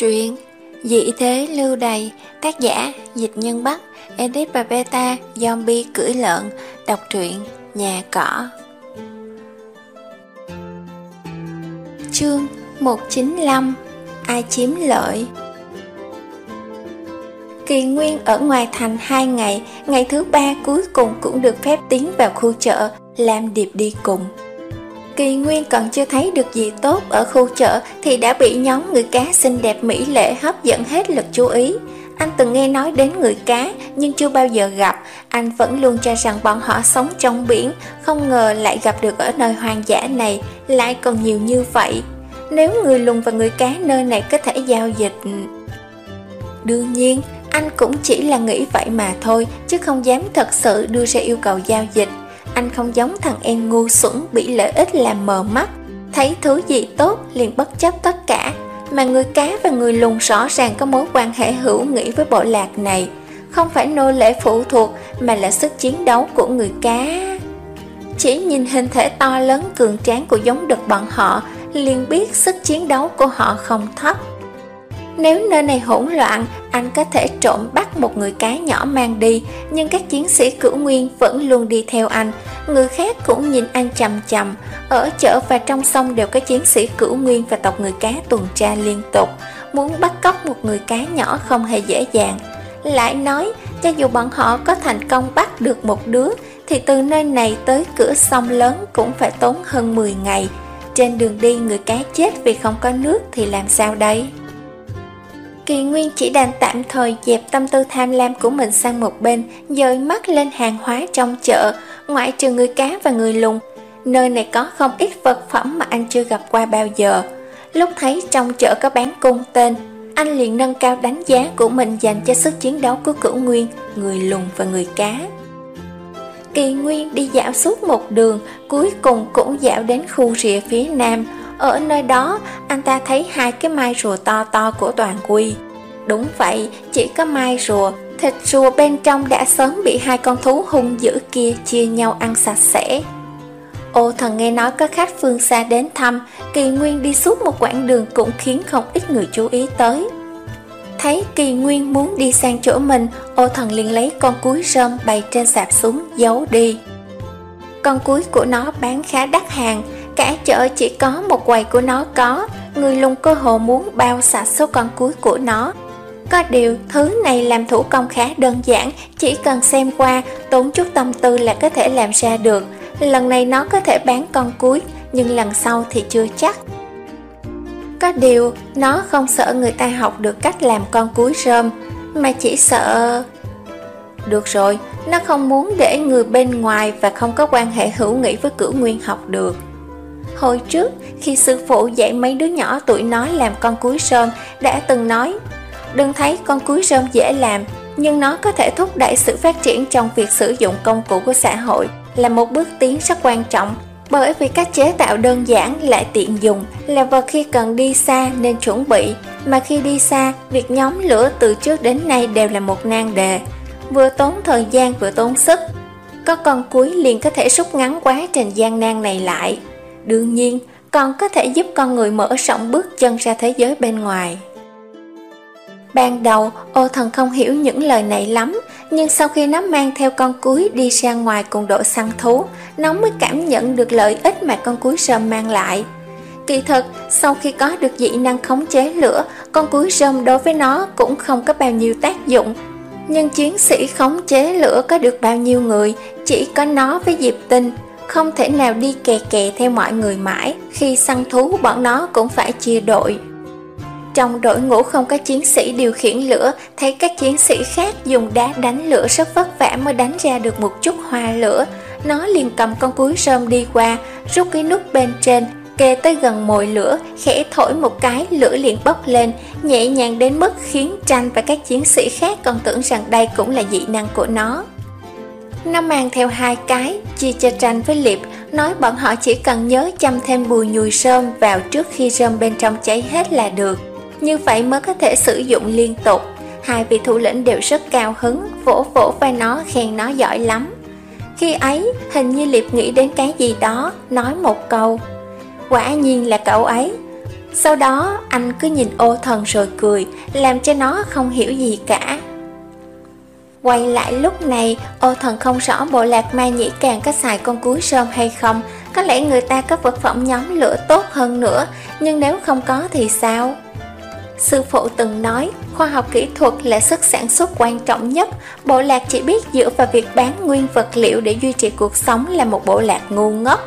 Truyện Dị thế lưu đầy Tác giả Dịch Nhân Bắc, Edit và Beta Zombie cưỡi lợn, Đọc truyện Nhà cỏ. Chương 195 Ai chiếm lợi? Kỳ Nguyên ở ngoài thành 2 ngày Ngày thứ ba cuối cùng cũng được phép tiến vào khu chợ, làm Điệp đi cùng. Kỳ Nguyên còn chưa thấy được gì tốt ở khu chợ thì đã bị nhóm người cá xinh đẹp mỹ lệ hấp dẫn hết lực chú ý. Anh từng nghe nói đến người cá nhưng chưa bao giờ gặp, anh vẫn luôn cho rằng bọn họ sống trong biển, không ngờ lại gặp được ở nơi hoang dã này, lại còn nhiều như vậy. Nếu người lùn và người cá nơi này có thể giao dịch... Đương nhiên, anh cũng chỉ là nghĩ vậy mà thôi, chứ không dám thật sự đưa ra yêu cầu giao dịch. Anh không giống thằng em ngu xuẩn bị lợi ích làm mờ mắt. Thấy thứ gì tốt liền bất chấp tất cả. Mà người cá và người lùn rõ ràng có mối quan hệ hữu nghị với bộ lạc này. Không phải nô lệ phụ thuộc, mà là sức chiến đấu của người cá. Chỉ nhìn hình thể to lớn cường tráng của giống đực bọn họ, liền biết sức chiến đấu của họ không thấp nếu nơi này hỗn loạn, anh có thể trộm bắt một người cá nhỏ mang đi, nhưng các chiến sĩ cửu nguyên vẫn luôn đi theo anh. Người khác cũng nhìn anh chầm chầm. Ở chợ và trong sông đều có chiến sĩ cửu nguyên và tộc người cá tuần tra liên tục. Muốn bắt cóc một người cá nhỏ không hề dễ dàng. Lại nói, cho dù bọn họ có thành công bắt được một đứa, thì từ nơi này tới cửa sông lớn cũng phải tốn hơn 10 ngày. Trên đường đi người cá chết vì không có nước thì làm sao đây? Kỳ Nguyên chỉ đành tạm thời dẹp tâm tư tham lam của mình sang một bên, dời mắt lên hàng hóa trong chợ, ngoại trừ người cá và người lùng. Nơi này có không ít vật phẩm mà anh chưa gặp qua bao giờ. Lúc thấy trong chợ có bán cung tên, anh liền nâng cao đánh giá của mình dành cho sức chiến đấu của cửu nguyên, người lùng và người cá. Kỳ Nguyên đi dạo suốt một đường, cuối cùng cũng dạo đến khu rìa phía nam, ở nơi đó, anh ta thấy hai cái mai rùa to to của toàn quy. Đúng vậy, chỉ có mai rùa, thịt rùa bên trong đã sớm bị hai con thú hung dữ kia chia nhau ăn sạch sẽ. Ô thần nghe nói có khách phương xa đến thăm, Kỳ Nguyên đi suốt một quãng đường cũng khiến không ít người chú ý tới. Thấy Kỳ Nguyên muốn đi sang chỗ mình, ô thần liền lấy con cuối rơm bày trên sạp xuống giấu đi. Con cuối của nó bán khá đắt hàng, Cả chợ chỉ có một quầy của nó có. Người lùng cơ hồ muốn bao sạch số con cuối của nó. Có điều, thứ này làm thủ công khá đơn giản. Chỉ cần xem qua, Tốn chút tâm tư là có thể làm ra được. Lần này nó có thể bán con cuối, Nhưng lần sau thì chưa chắc. Có điều, Nó không sợ người ta học được cách làm con cuối rơm, Mà chỉ sợ Được rồi, Nó không muốn để người bên ngoài Và không có quan hệ hữu nghị với cửu nguyên học được. Hồi trước, khi sư phụ dạy mấy đứa nhỏ tuổi nó làm con cuối rơm, đã từng nói Đừng thấy con cuối rơm dễ làm, nhưng nó có thể thúc đẩy sự phát triển trong việc sử dụng công cụ của xã hội là một bước tiến rất quan trọng bởi vì cách chế tạo đơn giản lại tiện dùng là vật khi cần đi xa nên chuẩn bị mà khi đi xa việc nhóm lửa từ trước đến nay đều là một nan đề vừa tốn thời gian vừa tốn sức có con cuối liền có thể rút ngắn quá trình gian nan này lại. Đương nhiên, còn có thể giúp con người mở rộng bước chân ra thế giới bên ngoài. Ban đầu, ô thần không hiểu những lời này lắm, nhưng sau khi nó mang theo con cuối đi ra ngoài cùng đội săn thú, nó mới cảm nhận được lợi ích mà con cuối rơm mang lại. Kỳ thực, sau khi có được dị năng khống chế lửa, con cuối rơm đối với nó cũng không có bao nhiêu tác dụng. Nhưng chiến sĩ khống chế lửa có được bao nhiêu người, chỉ có nó với Diệp Tinh, không thể nào đi kè kè theo mọi người mãi, khi săn thú bọn nó cũng phải chia đội. Trong đội ngũ không có chiến sĩ điều khiển lửa, thấy các chiến sĩ khác dùng đá đánh lửa rất vất vả mới đánh ra được một chút hoa lửa. Nó liền cầm con cuối rơm đi qua, rút cái nút bên trên, kề tới gần mồi lửa, khẽ thổi một cái, lửa liền bốc lên, nhẹ nhàng đến mức khiến tranh và các chiến sĩ khác còn tưởng rằng đây cũng là dị năng của nó. Nó mang theo hai cái, chia cho tranh với liệp, nói bọn họ chỉ cần nhớ chăm thêm bùi nhùi sơm vào trước khi rơm bên trong cháy hết là được. Như vậy mới có thể sử dụng liên tục. Hai vị thủ lĩnh đều rất cao hứng, vỗ vỗ vai nó khen nó giỏi lắm. Khi ấy, hình như Liệp nghĩ đến cái gì đó, nói một câu. Quả nhiên là cậu ấy. Sau đó anh cứ nhìn ô thần rồi cười Làm cho nó không hiểu gì cả Quay lại lúc này Ô thần không rõ bộ lạc ma nhĩ càng có xài con cuối sơm hay không Có lẽ người ta có vật phẩm nhóm lửa tốt hơn nữa Nhưng nếu không có thì sao Sư phụ từng nói, khoa học kỹ thuật là sức sản xuất quan trọng nhất. Bộ lạc chỉ biết dựa vào việc bán nguyên vật liệu để duy trì cuộc sống là một bộ lạc ngu ngốc.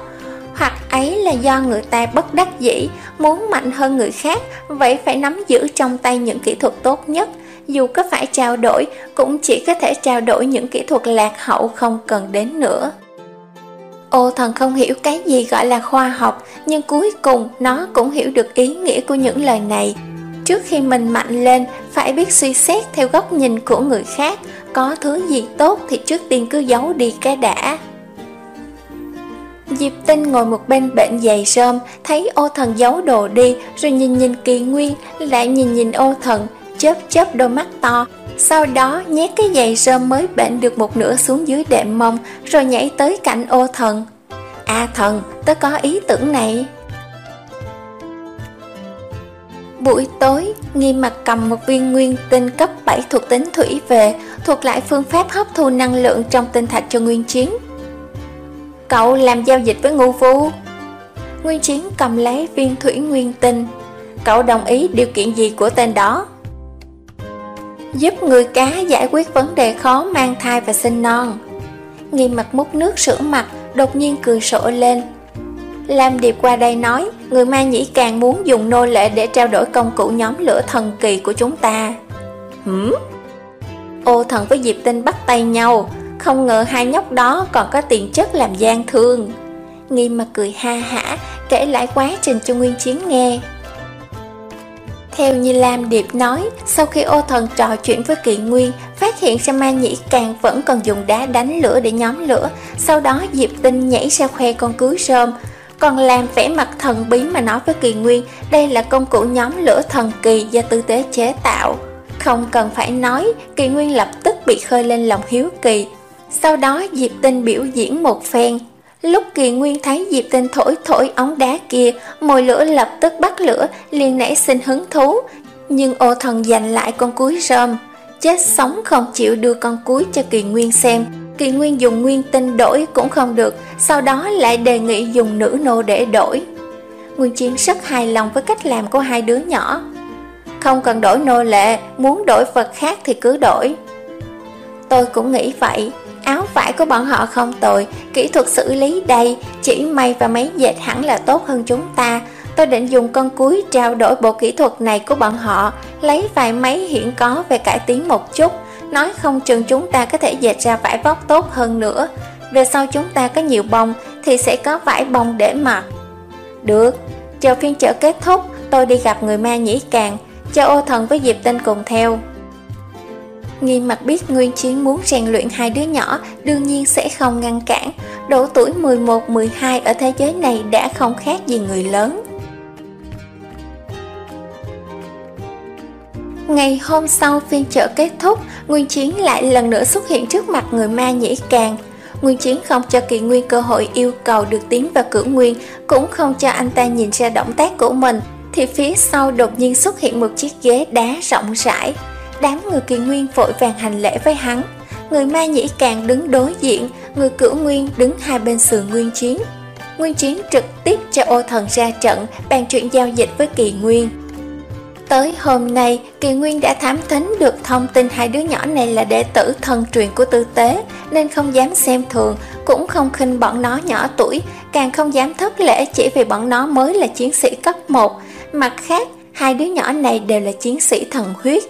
Hoặc ấy là do người ta bất đắc dĩ, muốn mạnh hơn người khác, vậy phải nắm giữ trong tay những kỹ thuật tốt nhất. Dù có phải trao đổi, cũng chỉ có thể trao đổi những kỹ thuật lạc hậu không cần đến nữa. Ô thần không hiểu cái gì gọi là khoa học, nhưng cuối cùng nó cũng hiểu được ý nghĩa của những lời này. Trước khi mình mạnh lên, phải biết suy xét theo góc nhìn của người khác, có thứ gì tốt thì trước tiên cứ giấu đi cái đã. Diệp Tinh ngồi một bên bệnh dày rơm, thấy ô thần giấu đồ đi, rồi nhìn nhìn kỳ nguyên, lại nhìn nhìn ô thần, chớp chớp đôi mắt to. Sau đó nhét cái giày rơm mới bệnh được một nửa xuống dưới đệm mông, rồi nhảy tới cạnh ô thần. À thần, tớ có ý tưởng này. Buổi tối, nghi mặt cầm một viên nguyên tinh cấp 7 thuộc tính thủy về, thuộc lại phương pháp hấp thu năng lượng trong tinh thạch cho nguyên chiến. Cậu làm giao dịch với ngu phu. Nguyên chiến cầm lấy viên thủy nguyên tinh. Cậu đồng ý điều kiện gì của tên đó? Giúp người cá giải quyết vấn đề khó mang thai và sinh non. Nghi mặt múc nước sữa mặt, đột nhiên cười sổ lên, Lam Điệp qua đây nói, người ma nhĩ càng muốn dùng nô lệ để trao đổi công cụ nhóm lửa thần kỳ của chúng ta. Hửm? Ô thần với Diệp Tinh bắt tay nhau, không ngờ hai nhóc đó còn có tiền chất làm gian thương. Nghi mà cười ha hả, kể lại quá trình cho Nguyên Chiến nghe. Theo như Lam Điệp nói, sau khi ô thần trò chuyện với Kỵ Nguyên, phát hiện ra ma nhĩ càng vẫn còn dùng đá đánh lửa để nhóm lửa, sau đó Diệp Tinh nhảy ra khoe con cưới rơm, còn làm vẻ mặt thần bí mà nói với Kỳ Nguyên đây là công cụ nhóm lửa thần kỳ do tư tế chế tạo. Không cần phải nói, Kỳ Nguyên lập tức bị khơi lên lòng hiếu kỳ. Sau đó Diệp Tinh biểu diễn một phen. Lúc Kỳ Nguyên thấy Diệp Tinh thổi thổi ống đá kia, mồi lửa lập tức bắt lửa, liền nảy sinh hứng thú. Nhưng ô thần giành lại con cuối rơm, chết sống không chịu đưa con cuối cho Kỳ Nguyên xem Kỳ Nguyên dùng nguyên tinh đổi cũng không được, sau đó lại đề nghị dùng nữ nô để đổi. Nguyên Chiến rất hài lòng với cách làm của hai đứa nhỏ. Không cần đổi nô lệ, muốn đổi vật khác thì cứ đổi. Tôi cũng nghĩ vậy, áo vải của bọn họ không tồi, kỹ thuật xử lý đây, chỉ may và máy dệt hẳn là tốt hơn chúng ta. Tôi định dùng con cuối trao đổi bộ kỹ thuật này của bọn họ, lấy vài máy hiện có về cải tiến một chút, Nói không chừng chúng ta có thể dệt ra vải vóc tốt hơn nữa. Về sau chúng ta có nhiều bông Thì sẽ có vải bông để mặc. Được, chờ phiên chợ kết thúc Tôi đi gặp người ma nhĩ càng. Cho ô thần với Diệp Tinh cùng theo. Nghi mặt biết Nguyên Chiến muốn rèn luyện hai đứa nhỏ Đương nhiên sẽ không ngăn cản Độ tuổi 11-12 ở thế giới này đã không khác gì người lớn Ngày hôm sau phiên chợ kết thúc, Nguyên Chiến lại lần nữa xuất hiện trước mặt người ma nhĩ càng. Nguyên Chiến không cho Kỳ Nguyên cơ hội yêu cầu được tiến vào cửa Nguyên, cũng không cho anh ta nhìn ra động tác của mình, thì phía sau đột nhiên xuất hiện một chiếc ghế đá rộng rãi. Đám người Kỳ Nguyên vội vàng hành lễ với hắn. Người ma nhĩ càng đứng đối diện, người cửu Nguyên đứng hai bên sườn Nguyên Chiến. Nguyên Chiến trực tiếp cho ô thần ra trận, bàn chuyện giao dịch với Kỳ Nguyên. Tới hôm nay, Kỳ Nguyên đã thám thính được thông tin hai đứa nhỏ này là đệ tử thần truyền của tư tế, nên không dám xem thường, cũng không khinh bọn nó nhỏ tuổi, càng không dám thất lễ chỉ vì bọn nó mới là chiến sĩ cấp 1. Mặt khác, hai đứa nhỏ này đều là chiến sĩ thần huyết.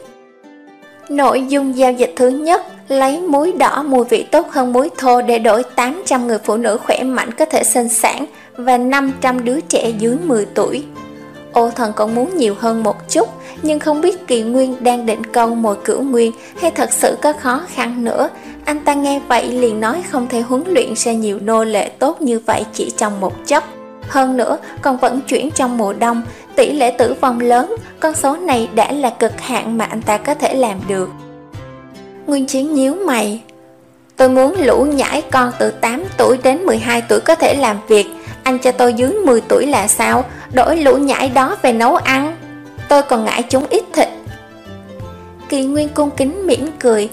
Nội dung giao dịch thứ nhất, lấy muối đỏ mùi vị tốt hơn muối thô để đổi 800 người phụ nữ khỏe mạnh có thể sinh sản và 500 đứa trẻ dưới 10 tuổi. Ô thần còn muốn nhiều hơn một chút Nhưng không biết kỳ nguyên đang định câu mồi cửu nguyên Hay thật sự có khó khăn nữa Anh ta nghe vậy liền nói không thể huấn luyện ra nhiều nô lệ tốt như vậy chỉ trong một chốc Hơn nữa còn vận chuyển trong mùa đông Tỷ lệ tử vong lớn Con số này đã là cực hạn mà anh ta có thể làm được Nguyên chiến nhíu mày Tôi muốn lũ nhãi con từ 8 tuổi đến 12 tuổi có thể làm việc anh cho tôi dưới 10 tuổi là sao, đổi lũ nhãi đó về nấu ăn. Tôi còn ngại chúng ít thịt. Kỳ Nguyên cung kính mỉm cười.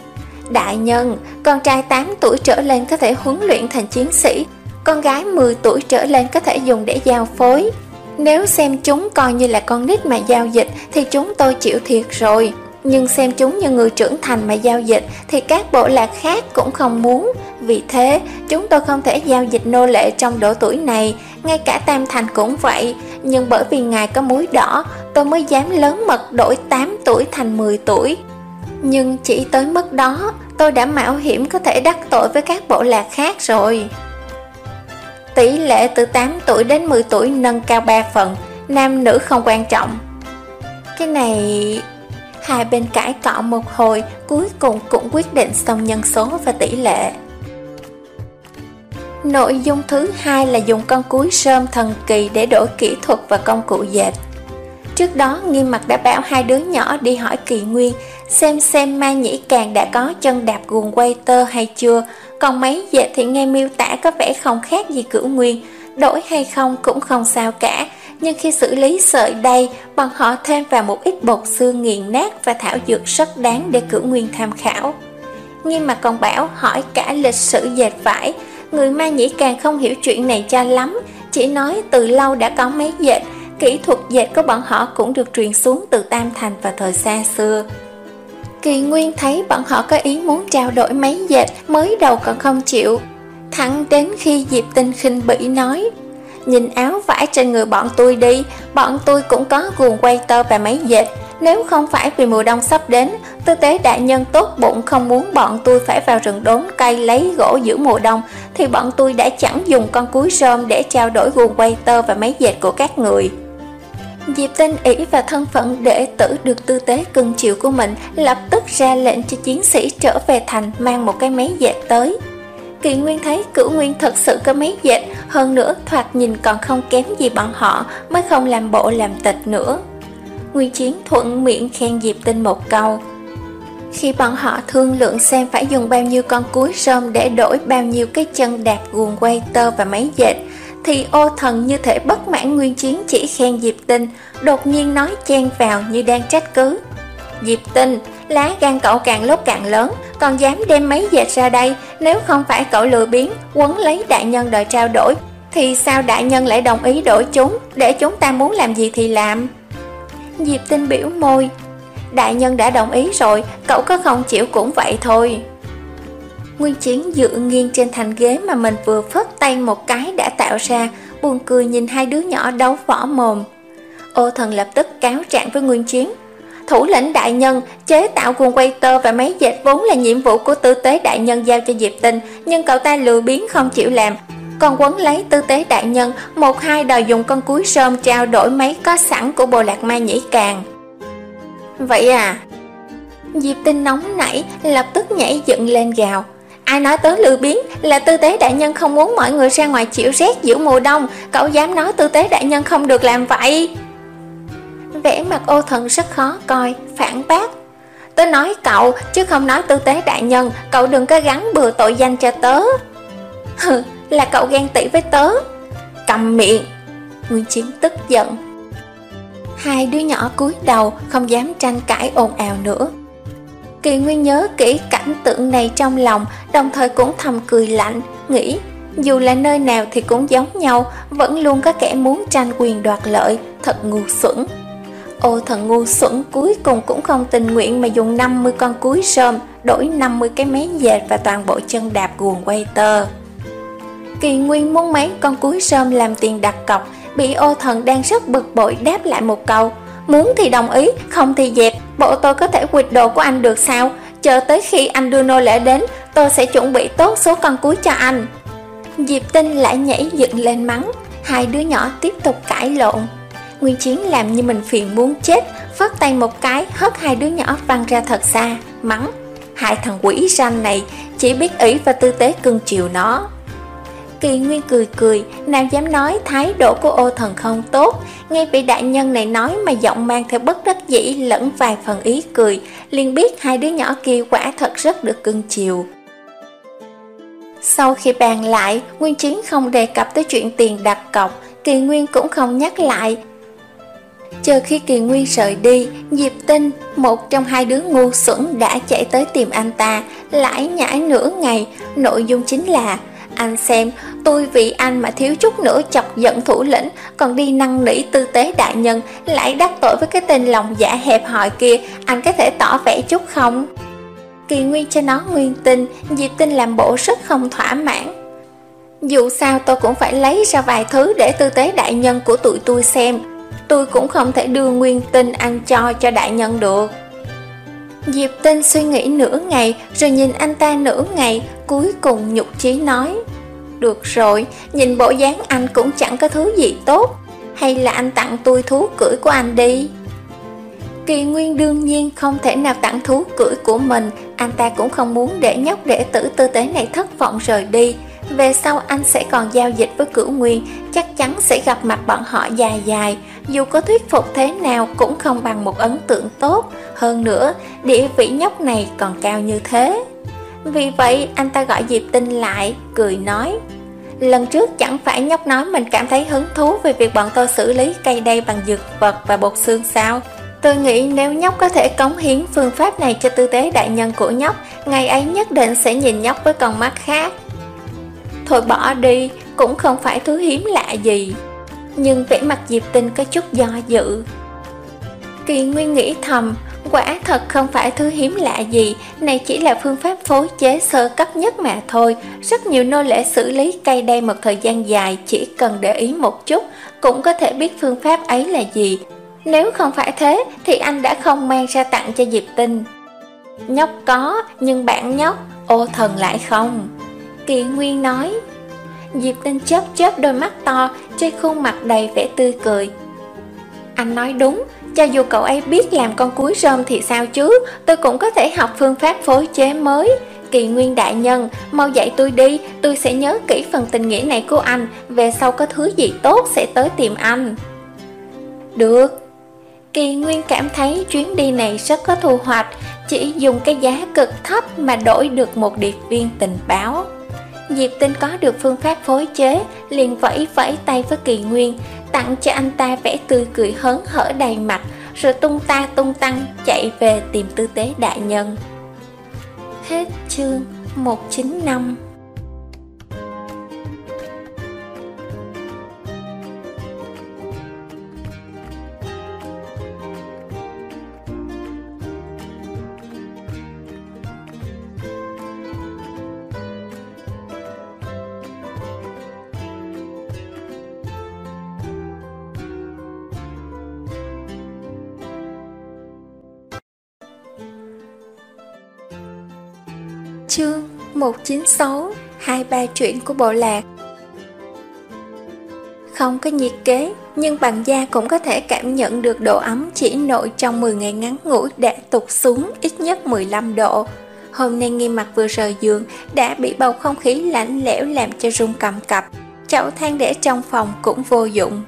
Đại nhân, con trai 8 tuổi trở lên có thể huấn luyện thành chiến sĩ, con gái 10 tuổi trở lên có thể dùng để giao phối. Nếu xem chúng coi như là con nít mà giao dịch thì chúng tôi chịu thiệt rồi. Nhưng xem chúng như người trưởng thành mà giao dịch thì các bộ lạc khác cũng không muốn. Vì thế, chúng tôi không thể giao dịch nô lệ trong độ tuổi này, ngay cả Tam Thành cũng vậy. Nhưng bởi vì ngài có muối đỏ, tôi mới dám lớn mật đổi 8 tuổi thành 10 tuổi. Nhưng chỉ tới mức đó, tôi đã mạo hiểm có thể đắc tội với các bộ lạc khác rồi. Tỷ lệ từ 8 tuổi đến 10 tuổi nâng cao 3 phần, nam nữ không quan trọng. Cái này... Hai bên cãi cọ một hồi, cuối cùng cũng quyết định xong nhân số và tỷ lệ. Nội dung thứ hai là dùng con cuối sơm thần kỳ để đổi kỹ thuật và công cụ dệt. Trước đó Nghiêm Mặt đã bảo hai đứa nhỏ đi hỏi Kỳ Nguyên xem xem Ma Nhĩ Càng đã có chân đạp guồng quay tơ hay chưa, còn mấy dệt thì nghe miêu tả có vẻ không khác gì cửu nguyên, đổi hay không cũng không sao cả, nhưng khi xử lý sợi đây bọn họ thêm vào một ít bột xương nghiền nát và thảo dược rất đáng để cửu nguyên tham khảo. nhưng mà còn bảo hỏi cả lịch sử dệt vải, người Ma Nhĩ Càng không hiểu chuyện này cho lắm, chỉ nói từ lâu đã có mấy dệt, kỹ thuật dệt của bọn họ cũng được truyền xuống từ Tam Thành vào thời xa xưa. Kỳ Nguyên thấy bọn họ có ý muốn trao đổi mấy dệt mới đầu còn không chịu. Thẳng đến khi Diệp Tinh khinh bỉ nói Nhìn áo vải trên người bọn tôi đi, bọn tôi cũng có guồng quay tơ và mấy dệt. Nếu không phải vì mùa đông sắp đến, tư tế đại nhân tốt bụng không muốn bọn tôi phải vào rừng đốn cây lấy gỗ giữa mùa đông, thì bọn tôi đã chẳng dùng con cuối rơm để trao đổi guồng quay tơ và mấy dệt của các người. Diệp Tinh ỷ và thân phận đệ tử được tư tế cưng chịu của mình lập tức ra lệnh cho chiến sĩ trở về thành mang một cái máy dệt tới. Kỳ Nguyên thấy cửu Nguyên thật sự có máy dệt, hơn nữa thoạt nhìn còn không kém gì bọn họ mới không làm bộ làm tịch nữa. Nguyên Chiến thuận miệng khen Diệp Tinh một câu. Khi bọn họ thương lượng xem phải dùng bao nhiêu con cuối rơm để đổi bao nhiêu cái chân đạp guồng quay tơ và máy dệt, thì ô thần như thể bất mãn nguyên chiến chỉ khen Diệp Tinh, đột nhiên nói chen vào như đang trách cứ. Diệp Tinh, lá gan cậu càng lúc càng lớn, còn dám đem mấy dệt ra đây, nếu không phải cậu lừa biến, quấn lấy đại nhân đòi trao đổi, thì sao đại nhân lại đồng ý đổi chúng, để chúng ta muốn làm gì thì làm? Diệp Tinh biểu môi, đại nhân đã đồng ý rồi, cậu có không chịu cũng vậy thôi. Nguyên Chiến dựa nghiêng trên thành ghế mà mình vừa phất tay một cái đã tạo ra, buồn cười nhìn hai đứa nhỏ đấu võ mồm. Ô thần lập tức cáo trạng với Nguyên Chiến. Thủ lĩnh đại nhân, chế tạo cuồng quay tơ và máy dệt vốn là nhiệm vụ của tư tế đại nhân giao cho Diệp Tinh, nhưng cậu ta lừa biến không chịu làm. Còn quấn lấy tư tế đại nhân, một hai đòi dùng con cuối sơm trao đổi máy có sẵn của bồ lạc ma nhĩ càng. Vậy à? Diệp Tinh nóng nảy, lập tức nhảy dựng lên gào. Ai nói tới lừa biến là tư tế đại nhân không muốn mọi người ra ngoài chịu rét giữa mùa đông. Cậu dám nói tư tế đại nhân không được làm vậy. Vẻ mặt ô thần rất khó coi, phản bác. Tớ nói cậu chứ không nói tư tế đại nhân Cậu đừng có gắn bừa tội danh cho tớ. Hừ, là cậu ghen tị với tớ. Cầm miệng. Nguyên Chiến tức giận. Hai đứa nhỏ cúi đầu không dám tranh cãi ồn ào nữa. Kỳ Nguyên nhớ kỹ cảnh tượng này trong lòng, đồng thời cũng thầm cười lạnh, nghĩ dù là nơi nào thì cũng giống nhau, vẫn luôn có kẻ muốn tranh quyền đoạt lợi, thật ngu xuẩn. Ô thần ngu xuẩn cuối cùng cũng không tình nguyện mà dùng 50 con cuối sơm, đổi 50 cái máy dệt và toàn bộ chân đạp guồng quay tơ. Kỳ Nguyên muốn mấy con cuối sơm làm tiền đặt cọc, bị ô thần đang rất bực bội đáp lại một câu, Muốn thì đồng ý, không thì dẹp. Bộ tôi có thể quyệt đồ của anh được sao? Chờ tới khi anh đưa nô lễ đến Tôi sẽ chuẩn bị tốt số con cuối cho anh. Diệp Tinh lại nhảy dựng lên mắng. Hai đứa nhỏ tiếp tục cãi lộn. Nguyên Chiến làm như mình phiền muốn chết Phất tay một cái hất hai đứa nhỏ văng ra thật xa Mắng. Hai thằng quỷ ranh này Chỉ biết ý và tư tế cưng chiều nó. Kỳ Nguyên cười cười, nào dám nói thái độ của ô thần không tốt, ngay vị đại nhân này nói mà giọng mang theo bất đắc dĩ lẫn vài phần ý cười, liền biết hai đứa nhỏ kia quả thật rất được cưng chiều. Sau khi bàn lại, Nguyên Chiến không đề cập tới chuyện tiền đặt cọc, Kỳ Nguyên cũng không nhắc lại. Chờ khi Kỳ Nguyên rời đi, Diệp Tinh, một trong hai đứa ngu xuẩn đã chạy tới tìm anh ta, lãi nhãi nửa ngày, nội dung chính là anh xem, tôi vì anh mà thiếu chút nữa chọc giận thủ lĩnh, còn đi năn nỉ tư tế đại nhân, lại đắc tội với cái tên lòng dạ hẹp hòi kia, anh có thể tỏ vẻ chút không? Kỳ Nguyên cho nó nguyên tin, Diệp Tinh làm bộ rất không thỏa mãn. Dù sao tôi cũng phải lấy ra vài thứ để tư tế đại nhân của tụi tôi xem, tôi cũng không thể đưa nguyên tinh ăn cho cho đại nhân được. Diệp Tinh suy nghĩ nửa ngày rồi nhìn anh ta nửa ngày, cuối cùng nhục chí nói Được rồi, nhìn bộ dáng anh cũng chẳng có thứ gì tốt, hay là anh tặng tôi thú cưỡi của anh đi. Kỳ Nguyên đương nhiên không thể nào tặng thú cưỡi của mình, anh ta cũng không muốn để nhóc đệ tử tư tế này thất vọng rời đi. Về sau anh sẽ còn giao dịch với cửu nguyên, chắc chắn sẽ gặp mặt bọn họ dài dài, dù có thuyết phục thế nào cũng không bằng một ấn tượng tốt. Hơn nữa, địa vị nhóc này còn cao như thế. Vì vậy, anh ta gọi Diệp Tinh lại, cười nói Lần trước chẳng phải nhóc nói mình cảm thấy hứng thú về việc bọn tôi xử lý cây đay bằng dược vật và bột xương sao Tôi nghĩ nếu nhóc có thể cống hiến phương pháp này cho tư tế đại nhân của nhóc Ngày ấy nhất định sẽ nhìn nhóc với con mắt khác Thôi bỏ đi, cũng không phải thứ hiếm lạ gì. Nhưng vẻ mặt Diệp Tinh có chút do dự. Kỳ Nguyên nghĩ thầm Quả thật không phải thứ hiếm lạ gì Này chỉ là phương pháp phối chế sơ cấp nhất mà thôi. Rất nhiều nô lệ xử lý cây đay một thời gian dài Chỉ cần để ý một chút Cũng có thể biết phương pháp ấy là gì. Nếu không phải thế Thì anh đã không mang ra tặng cho Diệp Tinh Nhóc có Nhưng bạn nhóc Ô thần lại không. Kỳ Nguyên nói. Diệp Tinh chớp chớp đôi mắt to, Trên khuôn mặt đầy vẻ tươi cười. Anh nói đúng, Cho dù cậu ấy biết làm con cuối rơm thì sao chứ, Tôi cũng có thể học phương pháp phối chế mới. Kỳ Nguyên Đại Nhân, Mau dạy tôi đi, Tôi sẽ nhớ kỹ phần tình nghĩa này của anh, Về sau có thứ gì tốt sẽ tới tìm anh. Được. Kỳ Nguyên cảm thấy chuyến đi này rất có thu hoạch, Chỉ dùng cái giá cực thấp mà đổi được một điệp viên tình báo. Diệp Tinh có được phương pháp phối chế, liền vẫy vẫy tay với Kỳ Nguyên, tặng cho anh ta vẻ tươi cười hớn hở đầy mặt, rồi tung ta tung tăng chạy về tìm tư tế đại nhân. Hết chương 195 196 hai ba chuyện của bộ lạc Không có nhiệt kế, nhưng bằng da cũng có thể cảm nhận được độ ấm chỉ nội trong 10 ngày ngắn ngủi đã tụt xuống ít nhất 15 độ. Hôm nay nghi mặt vừa rời giường đã bị bầu không khí lạnh lẽo làm cho rung cầm cập. Chậu than để trong phòng cũng vô dụng.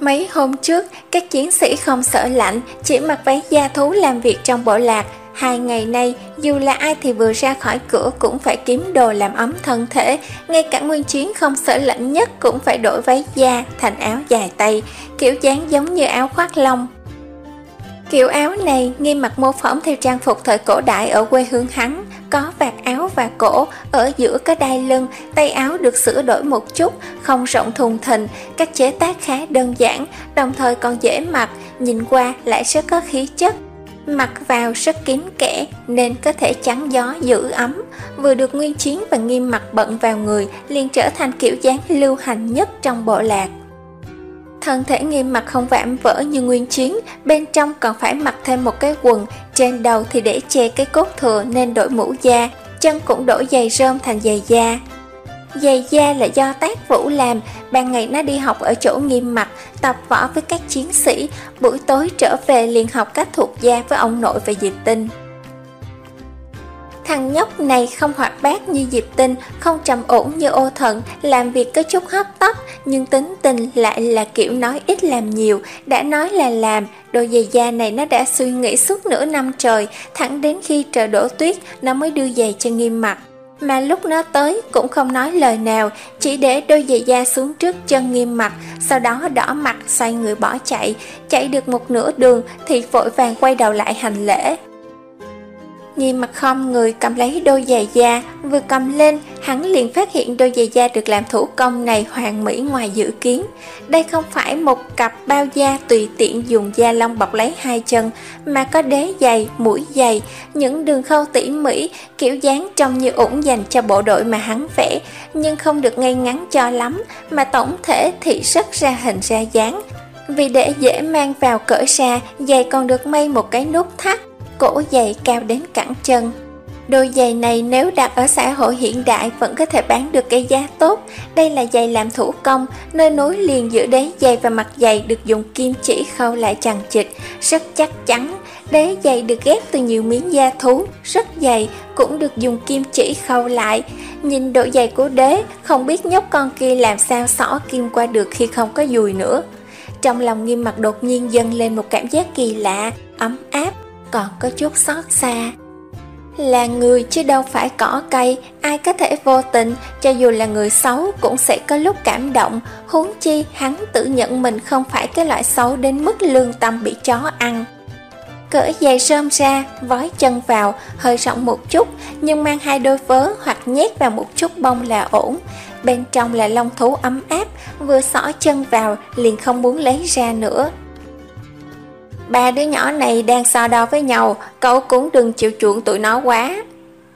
Mấy hôm trước, các chiến sĩ không sợ lạnh, chỉ mặc váy da thú làm việc trong bộ lạc, Hai ngày nay, dù là ai thì vừa ra khỏi cửa cũng phải kiếm đồ làm ấm thân thể, ngay cả nguyên chiến không sợ lạnh nhất cũng phải đổi váy da thành áo dài tay, kiểu dáng giống như áo khoác lông. Kiểu áo này nghiêm mặt mô phỏng theo trang phục thời cổ đại ở quê hương hắn, có vạt áo và cổ, ở giữa có đai lưng, tay áo được sửa đổi một chút, không rộng thùng thình, các chế tác khá đơn giản, đồng thời còn dễ mặc, nhìn qua lại rất có khí chất mặc vào rất kín kẽ nên có thể chắn gió giữ ấm, vừa được Nguyên Chiến và Nghiêm mặc bận vào người liền trở thành kiểu dáng lưu hành nhất trong bộ lạc. Thân thể nghiêm mặt không vạm vỡ như nguyên chiến, bên trong còn phải mặc thêm một cái quần, trên đầu thì để che cái cốt thừa nên đổi mũ da, chân cũng đổi giày rơm thành giày da. Giày da là do tác vũ làm, ban ngày nó đi học ở chỗ nghiêm mặt, tập võ với các chiến sĩ, buổi tối trở về liền học cách thuộc da với ông nội và Diệp Tinh. Thằng nhóc này không hoạt bát như Diệp Tinh, không trầm ổn như ô thận, làm việc có chút hấp tấp, nhưng tính tình lại là kiểu nói ít làm nhiều, đã nói là làm, đôi giày da này nó đã suy nghĩ suốt nửa năm trời, thẳng đến khi trời đổ tuyết, nó mới đưa giày cho nghiêm mặt mà lúc nó tới cũng không nói lời nào, chỉ để đôi giày da xuống trước chân nghiêm mặt, sau đó đỏ mặt xoay người bỏ chạy, chạy được một nửa đường thì vội vàng quay đầu lại hành lễ. Nghiêm mặt không người cầm lấy đôi giày da, vừa cầm lên, hắn liền phát hiện đôi giày da được làm thủ công này hoàn mỹ ngoài dự kiến. Đây không phải một cặp bao da tùy tiện dùng da lông bọc lấy hai chân, mà có đế giày, mũi giày, những đường khâu tỉ mỉ, kiểu dáng trông như ủng dành cho bộ đội mà hắn vẽ, nhưng không được ngay ngắn cho lắm, mà tổng thể thì rất ra hình ra dáng. Vì để dễ mang vào cỡ xa, giày còn được may một cái nút thắt, cổ giày cao đến cẳng chân. Đôi giày này nếu đặt ở xã hội hiện đại vẫn có thể bán được cái giá tốt. Đây là giày làm thủ công, nơi nối liền giữa đế giày và mặt giày được dùng kim chỉ khâu lại chằng chịt, rất chắc chắn. Đế giày được ghép từ nhiều miếng da thú, rất dày, cũng được dùng kim chỉ khâu lại. Nhìn độ dày của đế, không biết nhóc con kia làm sao xỏ kim qua được khi không có dùi nữa. Trong lòng nghiêm mặt đột nhiên dâng lên một cảm giác kỳ lạ, ấm áp, còn có chút xót xa. Là người chứ đâu phải cỏ cây, ai có thể vô tình, cho dù là người xấu cũng sẽ có lúc cảm động, huống chi hắn tự nhận mình không phải cái loại xấu đến mức lương tâm bị chó ăn. Cởi giày rơm ra, vói chân vào, hơi rộng một chút, nhưng mang hai đôi vớ hoặc nhét vào một chút bông là ổn. Bên trong là lông thú ấm áp, vừa xỏ chân vào liền không muốn lấy ra nữa. Ba đứa nhỏ này đang so đo với nhau, cậu cũng đừng chịu chuộng tụi nó quá.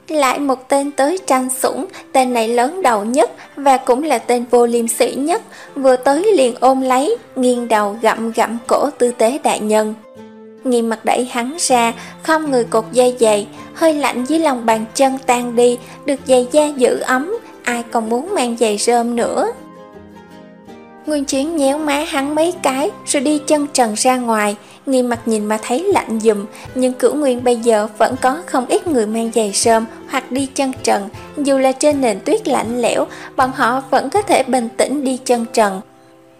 Lại một tên tới tranh sủng, tên này lớn đầu nhất và cũng là tên vô liêm sĩ nhất, vừa tới liền ôm lấy, nghiêng đầu gặm gặm cổ tư tế đại nhân. Nghi mặt đẩy hắn ra, không người cột dây dày, hơi lạnh dưới lòng bàn chân tan đi, được giày da giữ ấm, ai còn muốn mang giày rơm nữa. Nguyên Chiến nhéo má hắn mấy cái rồi đi chân trần ra ngoài, Nghi mặt nhìn mà thấy lạnh dùm, nhưng cửu nguyên bây giờ vẫn có không ít người mang giày sơm hoặc đi chân trần. Dù là trên nền tuyết lạnh lẽo, bọn họ vẫn có thể bình tĩnh đi chân trần.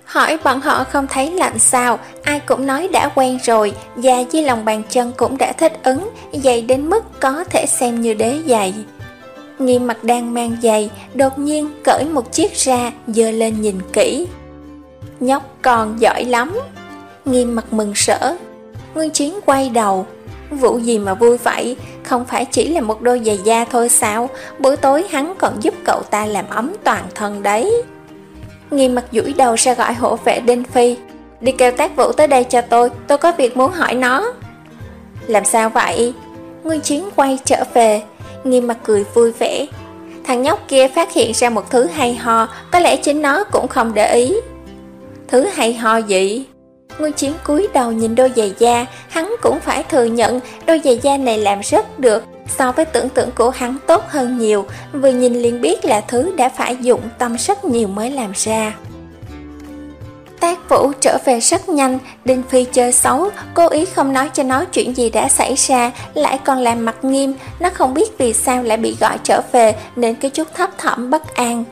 Hỏi bọn họ không thấy lạnh sao, ai cũng nói đã quen rồi, da dưới lòng bàn chân cũng đã thích ứng, dày đến mức có thể xem như đế giày. Nghi mặt đang mang giày, đột nhiên cởi một chiếc ra, dơ lên nhìn kỹ. Nhóc còn giỏi lắm. Nghiêm mặt mừng sở. Nguyên Chiến quay đầu. Vụ gì mà vui vậy? Không phải chỉ là một đôi giày da thôi sao? Bữa tối hắn còn giúp cậu ta làm ấm toàn thân đấy. Nghiêm mặt duỗi đầu ra gọi hộ vệ Đinh Phi. Đi kêu tác vũ tới đây cho tôi Tôi có việc muốn hỏi nó. Làm sao vậy? Nguyên Chiến quay trở về. Nghiêm mặt cười vui vẻ. Thằng nhóc kia phát hiện ra một thứ hay ho, Có lẽ chính nó cũng không để ý. Thứ hay ho gì? Nguyên Chiến cúi đầu nhìn đôi giày da, hắn cũng phải thừa nhận đôi giày da này làm rất được, so với tưởng tượng của hắn tốt hơn nhiều, vừa nhìn liền biết là thứ đã phải dụng tâm rất nhiều mới làm ra. Tác vũ trở về rất nhanh, Đinh Phi chơi xấu, cố ý không nói cho nó chuyện gì đã xảy ra, lại còn làm mặt nghiêm, nó không biết vì sao lại bị gọi trở về nên cái chút thấp thỏm bất an.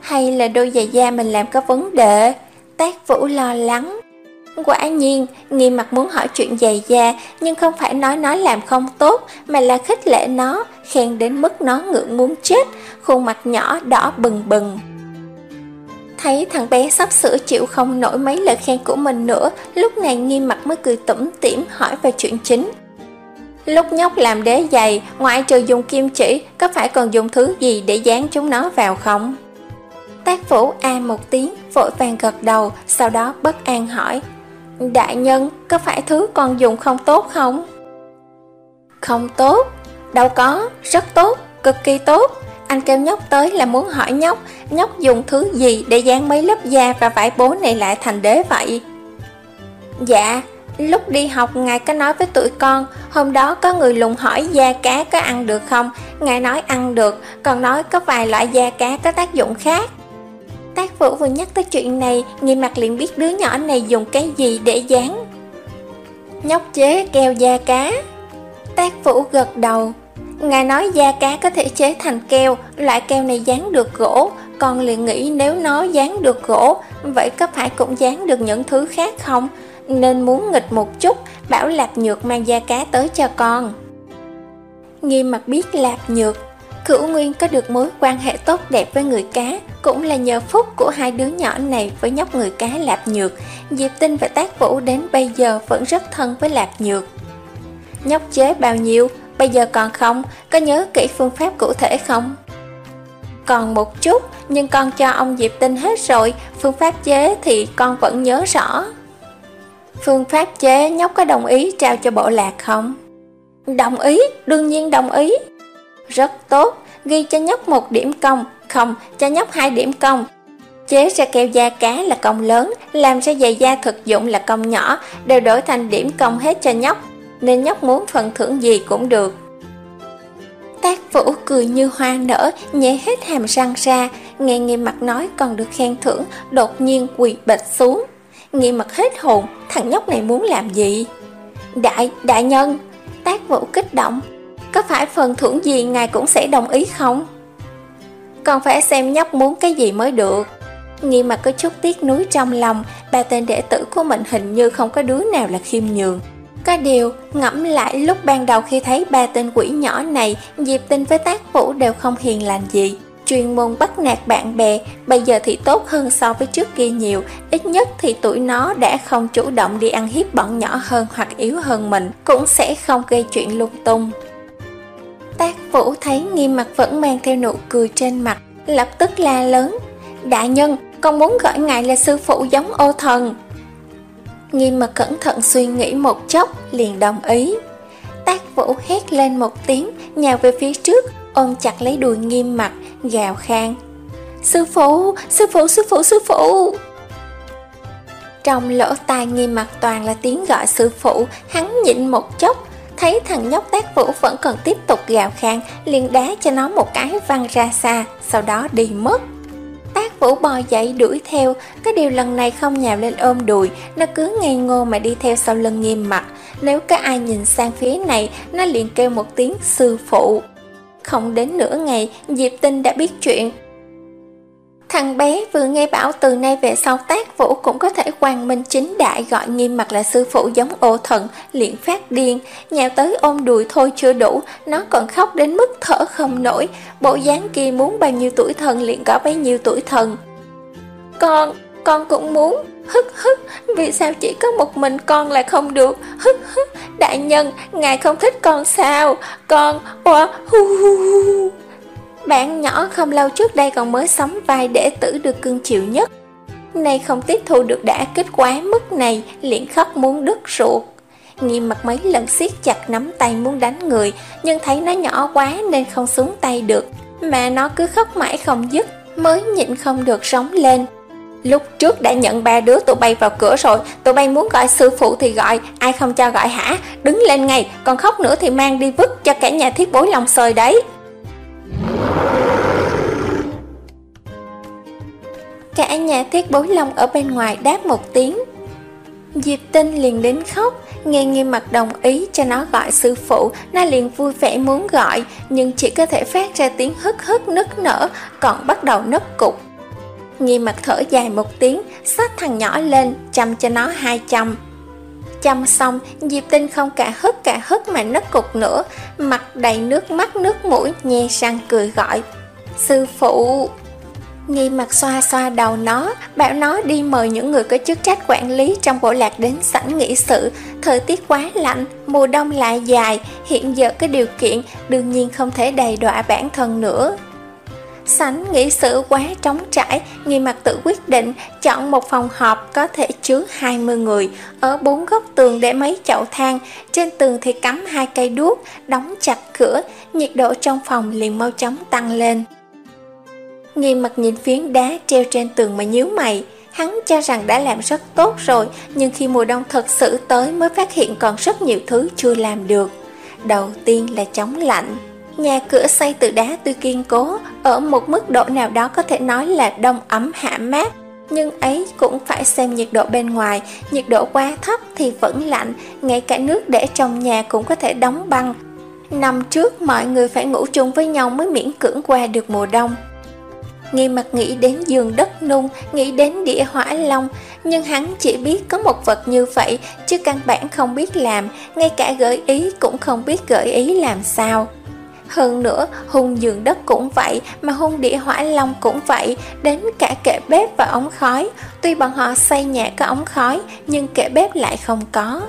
Hay là đôi giày da mình làm có vấn đề? Tác vũ lo lắng. Quả nhiên, nghi mặt muốn hỏi chuyện dày da, nhưng không phải nói nó làm không tốt, mà là khích lệ nó, khen đến mức nó ngượng muốn chết, khuôn mặt nhỏ đỏ bừng bừng. Thấy thằng bé sắp sửa chịu không nổi mấy lời khen của mình nữa, lúc này nghi mặt mới cười tủm tỉm hỏi về chuyện chính. Lúc nhóc làm đế giày, ngoại trừ dùng kim chỉ, có phải còn dùng thứ gì để dán chúng nó vào không? Tác phủ a một tiếng, vội vàng gật đầu, sau đó bất an hỏi. Đại nhân, có phải thứ con dùng không tốt không? Không tốt, đâu có, rất tốt, cực kỳ tốt. Anh kêu nhóc tới là muốn hỏi nhóc, nhóc dùng thứ gì để dán mấy lớp da và vải bố này lại thành đế vậy? Dạ, lúc đi học ngài có nói với tụi con, hôm đó có người lùng hỏi da cá có ăn được không? Ngài nói ăn được, còn nói có vài loại da cá có tác dụng khác. Tác vũ vừa nhắc tới chuyện này, nghi mặt liền biết đứa nhỏ này dùng cái gì để dán. Nhóc chế keo da cá. Tác vũ gật đầu. Ngài nói da cá có thể chế thành keo, loại keo này dán được gỗ, con liền nghĩ nếu nó dán được gỗ, vậy có phải cũng dán được những thứ khác không? Nên muốn nghịch một chút, bảo Lạp Nhược mang da cá tới cho con. Nghi mặt biết Lạp Nhược Cửu Nguyên có được mối quan hệ tốt đẹp với người cá cũng là nhờ phúc của hai đứa nhỏ này với nhóc người cá Lạp Nhược. Diệp Tinh và Tác Vũ đến bây giờ vẫn rất thân với Lạp Nhược. Nhóc chế bao nhiêu, bây giờ còn không, có nhớ kỹ phương pháp cụ thể không? Còn một chút, nhưng con cho ông Diệp Tinh hết rồi, phương pháp chế thì con vẫn nhớ rõ. Phương pháp chế nhóc có đồng ý trao cho bộ lạc không? Đồng ý, đương nhiên đồng ý. Rất tốt, ghi cho nhóc một điểm công, không, cho nhóc hai điểm công. Chế ra keo da cá là công lớn, làm ra giày da thực dụng là công nhỏ, đều đổi thành điểm công hết cho nhóc, nên nhóc muốn phần thưởng gì cũng được. Tác vũ cười như hoa nở, nhẹ hết hàm răng ra, nghe nghi mặt nói còn được khen thưởng, đột nhiên quỳ bệt xuống. nghi mặt hết hồn, thằng nhóc này muốn làm gì? Đại, đại nhân, tác vũ kích động, có phải phần thưởng gì ngài cũng sẽ đồng ý không? Còn phải xem nhóc muốn cái gì mới được. Nghi mà có chút tiếc nuối trong lòng, ba tên đệ tử của mình hình như không có đứa nào là khiêm nhường. Có điều, ngẫm lại lúc ban đầu khi thấy ba tên quỷ nhỏ này, Diệp Tinh với tác vũ đều không hiền lành gì. Chuyên môn bắt nạt bạn bè, bây giờ thì tốt hơn so với trước kia nhiều, ít nhất thì tuổi nó đã không chủ động đi ăn hiếp bọn nhỏ hơn hoặc yếu hơn mình, cũng sẽ không gây chuyện lung tung. Tác vũ thấy nghiêm mặt vẫn mang theo nụ cười trên mặt, lập tức la lớn. Đại nhân, con muốn gọi ngài là sư phụ giống ô thần. Nghiêm mặt cẩn thận suy nghĩ một chốc, liền đồng ý. Tác vũ hét lên một tiếng, nhào về phía trước, ôm chặt lấy đùi nghiêm mặt, gào khan. Sư phụ, sư phụ, sư phụ, sư phụ. Trong lỗ tai nghiêm mặt toàn là tiếng gọi sư phụ, hắn nhịn một chốc, thấy thằng nhóc tác vũ vẫn còn tiếp tục gào khan, liền đá cho nó một cái văng ra xa, sau đó đi mất. Tác vũ bò dậy đuổi theo, cái điều lần này không nhào lên ôm đùi, nó cứ ngây ngô mà đi theo sau lưng nghiêm mặt. Nếu có ai nhìn sang phía này, nó liền kêu một tiếng sư phụ. Không đến nửa ngày, Diệp Tinh đã biết chuyện. Thằng bé vừa nghe bảo từ nay về sau tác vũ cũng có thể quang minh chính đại gọi nghiêm mặt là sư phụ giống ô thần, liền phát điên, nhào tới ôm đùi thôi chưa đủ, nó còn khóc đến mức thở không nổi, bộ dáng kia muốn bao nhiêu tuổi thần liền có bấy nhiêu tuổi thần. Con, con cũng muốn, hức hức, vì sao chỉ có một mình con là không được, hức hức, đại nhân, ngài không thích con sao, con, oa, hu hu hu. Bạn nhỏ không lâu trước đây còn mới sắm vai để tử được cưng chịu nhất. Nay không tiếp thu được đã kết quá mức này, liền khóc muốn đứt ruột. Nghiêm mặt mấy lần siết chặt nắm tay muốn đánh người, Nhưng thấy nó nhỏ quá nên không xuống tay được. Mà nó cứ khóc mãi không dứt, Mới nhịn không được sống lên. Lúc trước đã nhận ba đứa tụi bay vào cửa rồi, Tụi bay muốn gọi sư phụ thì gọi, Ai không cho gọi hả? Đứng lên ngay, Còn khóc nữa thì mang đi vứt cho cả nhà thiết bối lòng sôi đấy. Cả nhà thiết bối long ở bên ngoài đáp một tiếng. Diệp Tinh liền đến khóc, Nghe nghiêm mặt đồng ý cho nó gọi sư phụ. Nó liền vui vẻ muốn gọi, Nhưng chỉ có thể phát ra tiếng hức hức nức nở, Còn bắt đầu nấc cục. Nghiêm mặt thở dài một tiếng, Xách thằng nhỏ lên, Chăm cho nó hai chăm. Chăm xong Diệp Tinh không cả hức cả hức mà nấc cục nữa Mặt đầy nước mắt nước mũi Nhe răng cười gọi Sư phụ Nghi mặt xoa xoa đầu nó, bảo nó đi mời những người có chức trách quản lý trong bộ lạc đến sẵn nghị sự. Thời tiết quá lạnh, mùa đông lại dài, hiện giờ cái điều kiện đương nhiên không thể đầy đọa bản thân nữa sánh nghĩ sự quá trống trải, nghi mặt tự quyết định chọn một phòng họp có thể chứa 20 người, ở bốn góc tường để mấy chậu than, trên tường thì cắm hai cây đuốc, đóng chặt cửa, nhiệt độ trong phòng liền mau chóng tăng lên. nghi mặt nhìn phiến đá treo trên tường mà nhíu mày. Hắn cho rằng đã làm rất tốt rồi Nhưng khi mùa đông thật sự tới mới phát hiện còn rất nhiều thứ chưa làm được. Đầu tiên là chống lạnh. Nhà cửa xây từ đá tuy kiên cố Ở một mức độ nào đó có thể nói là đông ấm hạ mát nhưng ấy cũng phải xem nhiệt độ bên ngoài, nhiệt độ quá thấp thì vẫn lạnh, ngay cả nước để trong nhà cũng có thể đóng băng. Năm trước mọi người phải ngủ chung với nhau mới miễn cưỡng qua được mùa đông. Nghi mặt nghĩ đến giường đất nung, nghĩ đến đĩa hỏa long, nhưng hắn chỉ biết có một vật như vậy, chứ căn bản không biết làm, ngay cả gợi ý cũng không biết gợi ý làm sao. Hơn nữa, hung giường đất cũng vậy, mà hung địa hỏa long cũng vậy, đến cả kệ bếp và ống khói. Tuy bọn họ xây nhà có ống khói, nhưng kệ bếp lại không có.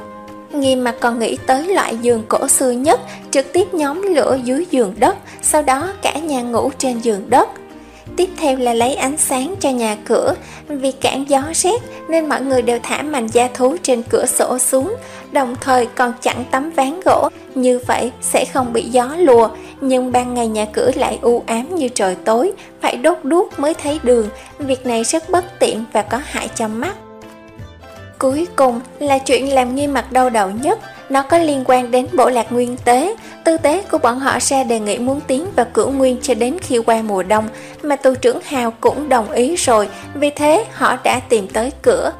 Nghiêm mà còn nghĩ tới loại giường cổ xưa nhất, trực tiếp nhóm lửa dưới giường đất, sau đó cả nhà ngủ trên giường đất. Tiếp theo là lấy ánh sáng cho nhà cửa, vì cản gió rét nên mọi người đều thả mành da thú trên cửa sổ xuống, đồng thời còn chặn tấm ván gỗ, như vậy sẽ không bị gió lùa, nhưng ban ngày nhà cửa lại u ám như trời tối, phải đốt đuốc mới thấy đường, việc này rất bất tiện và có hại cho mắt. Cuối cùng là chuyện làm nghiêm mặt đau đầu nhất, nó có liên quan đến bộ lạc nguyên tế. Tư tế của bọn họ ra đề nghị muốn tiến vào cửu nguyên cho đến khi qua mùa đông, mà tù trưởng Hào cũng đồng ý rồi, vì thế họ đã tìm tới cửa.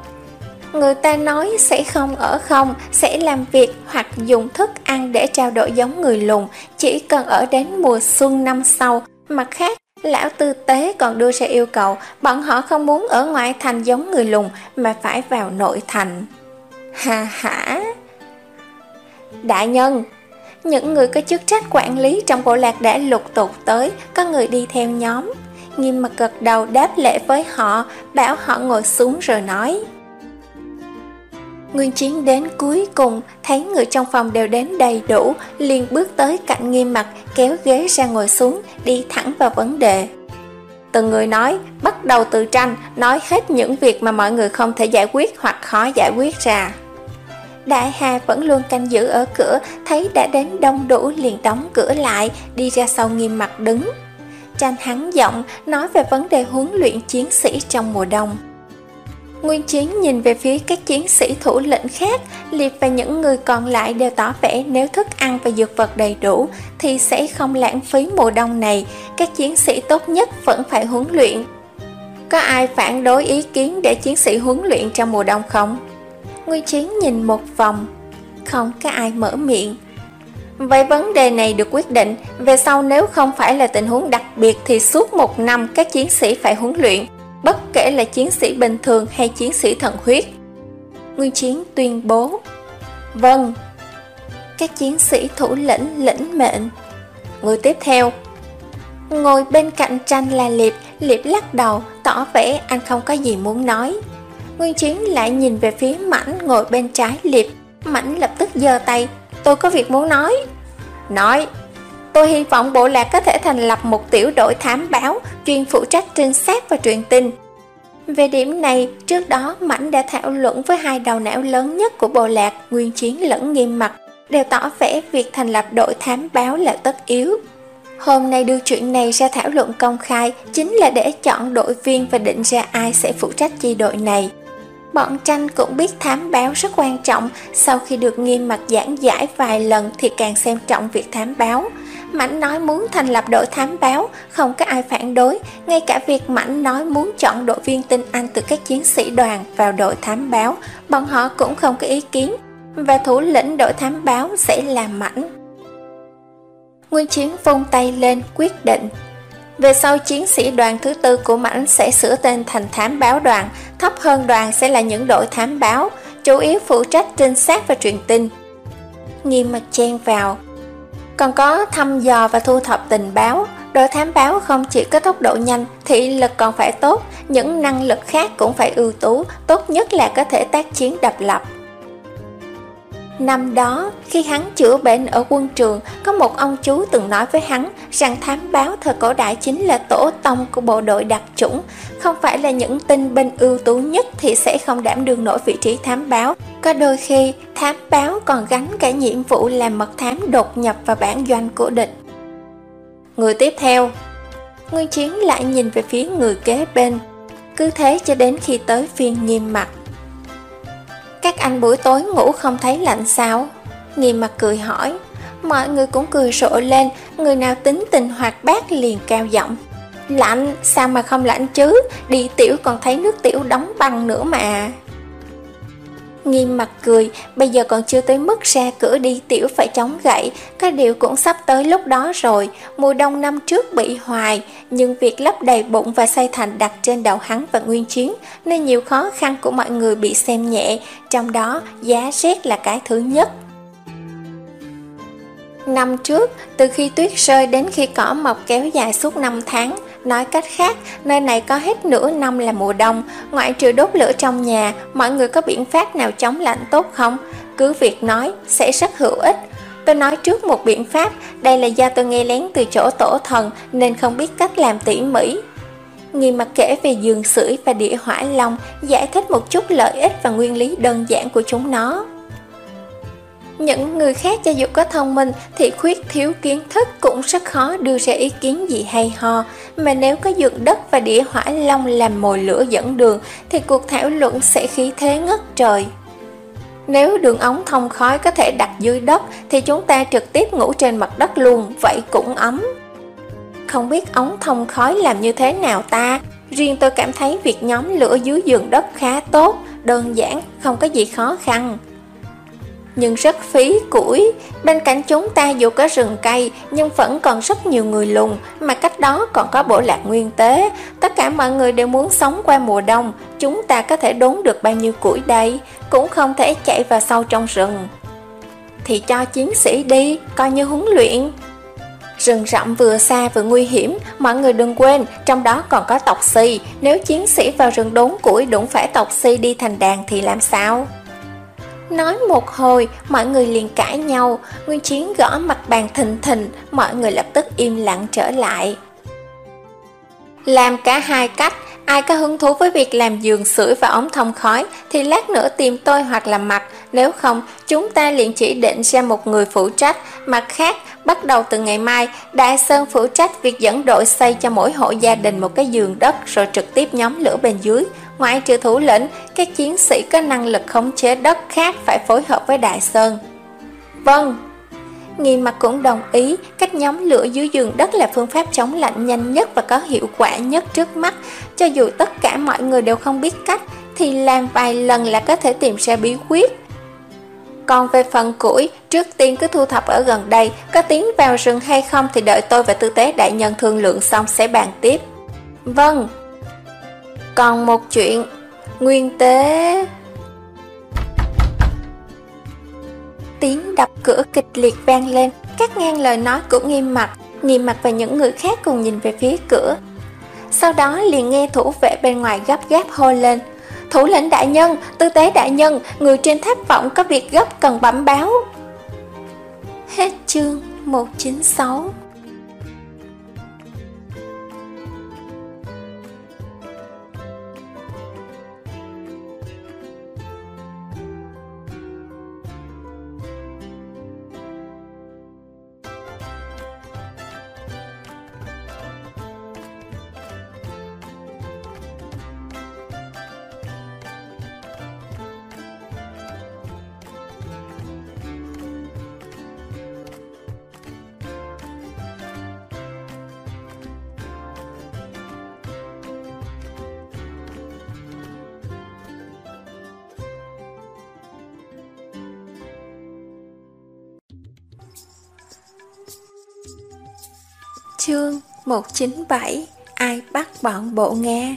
Người ta nói sẽ không ở không, sẽ làm việc hoặc dùng thức ăn để trao đổi giống người lùn, chỉ cần ở đến mùa xuân năm sau. Mặt khác, Lão tư tế còn đưa ra yêu cầu bọn họ không muốn ở ngoại thành giống người lùn mà phải vào nội thành. Hà hả? Đại nhân, những người có chức trách quản lý trong bộ lạc đã lục tục tới, có người đi theo nhóm. Nghiêm mặt gật đầu đáp lễ với họ, bảo họ ngồi xuống rồi nói. Nguyên Chiến đến cuối cùng, thấy người trong phòng đều đến đầy đủ, liền bước tới cạnh nghiêm mặt, kéo ghế ra ngồi xuống, đi thẳng vào vấn đề. Từng người nói, bắt đầu từ tranh, nói hết những việc mà mọi người không thể giải quyết hoặc khó giải quyết ra. Đại Hà vẫn luôn canh giữ ở cửa, thấy đã đến đông đủ liền đóng cửa lại, đi ra sau nghiêm mặt đứng. Tranh hắn giọng, nói về vấn đề huấn luyện chiến sĩ trong mùa đông. Nguyên Chiến nhìn về phía các chiến sĩ thủ lĩnh khác, Liệt và những người còn lại đều tỏ vẻ nếu thức ăn và dược vật đầy đủ thì sẽ không lãng phí mùa đông này, các chiến sĩ tốt nhất vẫn phải huấn luyện. Có ai phản đối ý kiến để chiến sĩ huấn luyện trong mùa đông không? Nguyên Chiến nhìn một vòng, không có ai mở miệng. Vậy vấn đề này được quyết định, về sau nếu không phải là tình huống đặc biệt thì suốt một năm các chiến sĩ phải huấn luyện bất kể là chiến sĩ bình thường hay chiến sĩ thần huyết. Nguyên Chiến tuyên bố Vâng Các chiến sĩ thủ lĩnh lĩnh mệnh. Người tiếp theo Ngồi bên cạnh tranh là Liệp. Liệp lắc đầu Tỏ vẻ anh không có gì muốn nói. Nguyên Chiến lại nhìn về phía Mảnh Ngồi bên trái Liệp Mảnh lập tức giơ tay Tôi có việc muốn nói Nói Tôi hy vọng bộ lạc có thể thành lập một tiểu đội thám báo chuyên phụ trách trinh sát và truyền tin. Về điểm này, trước đó Mảnh đã thảo luận với hai đầu não lớn nhất của bộ lạc, Nguyên Chiến lẫn Nghiêm Mặt, đều tỏ vẻ việc thành lập đội thám báo là tất yếu. Hôm nay đưa chuyện này ra thảo luận công khai chính là để chọn đội viên và định ra ai sẽ phụ trách chi đội này. Bọn tranh cũng biết thám báo rất quan trọng, sau khi được nghiêm mặt giảng giải vài lần thì càng xem trọng việc thám báo. Mảnh nói muốn thành lập đội thám báo, không có ai phản đối, ngay cả việc Mảnh nói muốn chọn đội viên tinh Anh từ các chiến sĩ đoàn vào đội thám báo, bọn họ cũng không có ý kiến, và thủ lĩnh đội thám báo sẽ là Mảnh. Nguyên Chiến vung tay lên quyết định. Về sau chiến sĩ đoàn thứ tư của Mảnh sẽ sửa tên thành thám báo đoàn, thấp hơn đoàn sẽ là những đội thám báo, chủ yếu phụ trách trinh sát và truyền tin. Nghiêm mặt chen vào, còn có thăm dò và thu thập tình báo, đội thám báo không chỉ có tốc độ nhanh, thị lực còn phải tốt, những năng lực khác cũng phải ưu tú, tốt nhất là có thể tác chiến độc lập. Năm đó, khi hắn chữa bệnh ở quân trường, có một ông chú từng nói với hắn rằng thám báo thời cổ đại chính là tổ tông của bộ đội đặc chủng, không phải là những tinh binh ưu tú nhất thì sẽ không đảm đương nổi vị trí thám báo. Có đôi khi, thám báo còn gánh cả nhiệm vụ làm mật thám đột nhập vào bản doanh của địch. Người tiếp theo Nguyên Chiến lại nhìn về phía người kế bên Cứ thế cho đến khi tới phiên nghiêm mặt các anh buổi tối ngủ không thấy lạnh sao? Nghiêm mặt cười hỏi. Mọi người cũng cười rộ lên, người nào tính tình hoạt bát liền cao giọng. Lạnh, sao mà không lạnh chứ? Đi tiểu còn thấy nước tiểu đóng băng nữa mà. Nghiêm mặt cười, bây giờ còn chưa tới mức ra cửa đi tiểu phải chống gậy, cái điều cũng sắp tới lúc đó rồi, mùa đông năm trước bị hoài, nhưng việc lấp đầy bụng và xây thành đặt trên đầu hắn và nguyên chiến, nên nhiều khó khăn của mọi người bị xem nhẹ, trong đó giá rét là cái thứ nhất. Năm trước, từ khi tuyết rơi đến khi cỏ mọc kéo dài suốt 5 tháng, nói cách khác, nơi này có hết nửa năm là mùa đông, ngoại trừ đốt lửa trong nhà, mọi người có biện pháp nào chống lạnh tốt không? Cứ việc nói, sẽ rất hữu ích. Tôi nói trước một biện pháp, đây là do tôi nghe lén từ chỗ tổ thần nên không biết cách làm tỉ mỉ. Nghi mặt kể về giường sưởi và địa hỏa long, giải thích một chút lợi ích và nguyên lý đơn giản của chúng nó. Những người khác cho dù có thông minh thì khuyết thiếu kiến thức cũng rất khó đưa ra ý kiến gì hay ho, mà nếu có dược đất và địa hỏa long làm mồi lửa dẫn đường thì cuộc thảo luận sẽ khí thế ngất trời. Nếu đường ống thông khói có thể đặt dưới đất thì chúng ta trực tiếp ngủ trên mặt đất luôn, vậy cũng ấm. Không biết ống thông khói làm như thế nào ta, riêng tôi cảm thấy việc nhóm lửa dưới giường đất khá tốt, đơn giản, không có gì khó khăn nhưng rất phí củi. Bên cạnh chúng ta dù có rừng cây, nhưng vẫn còn rất nhiều người lùng, mà cách đó còn có bộ lạc nguyên tế. Tất cả mọi người đều muốn sống qua mùa đông, chúng ta có thể đốn được bao nhiêu củi đây, cũng không thể chạy vào sâu trong rừng. Thì cho chiến sĩ đi, coi như huấn luyện. Rừng rậm vừa xa vừa nguy hiểm, mọi người đừng quên, trong đó còn có tộc si, nếu chiến sĩ vào rừng đốn củi đụng phải tộc si đi thành đàn thì làm sao? Nói một hồi, mọi người liền cãi nhau, Nguyên Chiến gõ mặt bàn thình thình, mọi người lập tức im lặng trở lại. Làm cả hai cách, ai có hứng thú với việc làm giường sưởi và ống thông khói thì lát nữa tìm tôi hoặc là mặt, nếu không chúng ta liền chỉ định ra một người phụ trách, mặt khác bắt đầu từ ngày mai, Đại Sơn phụ trách việc dẫn đội xây cho mỗi hộ gia đình một cái giường đất rồi trực tiếp nhóm lửa bên dưới, Ngoại trừ thủ lĩnh, các chiến sĩ có năng lực khống chế đất khác phải phối hợp với Đại Sơn. Vâng. Nghi mặt cũng đồng ý, cách nhóm lửa dưới giường đất là phương pháp chống lạnh nhanh nhất và có hiệu quả nhất trước mắt. Cho dù tất cả mọi người đều không biết cách, thì làm vài lần là có thể tìm ra bí quyết. Còn về phần củi, trước tiên cứ thu thập ở gần đây, có tiến vào rừng hay không thì đợi tôi và tư tế đại nhân thương lượng xong sẽ bàn tiếp. Vâng, còn một chuyện, nguyên tế... Tiếng đập cửa kịch liệt vang lên, cắt ngang lời nói của nghiêm mặt, nghiêm mặt và những người khác cùng nhìn về phía cửa. Sau đó liền nghe thủ vệ bên ngoài gấp gáp hô lên. Thủ lĩnh đại nhân, tư tế đại nhân, người trên tháp vọng có việc gấp cần bẩm báo. Hết chương 196 197 Ai bắt bọn bộ Nga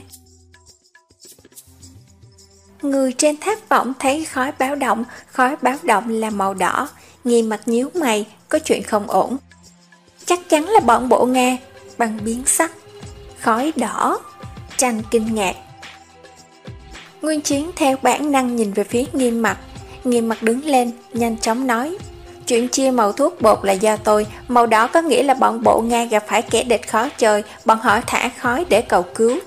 Người trên tháp vọng thấy khói báo động, Khói báo động là màu đỏ, Nghi mặt nhíu mày, Có chuyện không ổn. Chắc chắn là bọn bộ Nga Bằng biến sắc. Khói đỏ Tranh kinh ngạc. Nguyên chiến theo bản năng nhìn về phía nghiêm mặt Nghiêm mặt đứng lên, Nhanh chóng nói Chuyện chia màu thuốc bột là do tôi, màu đỏ có nghĩa là bọn bộ Nga gặp phải kẻ địch khó chơi, bọn họ thả khói để cầu cứu.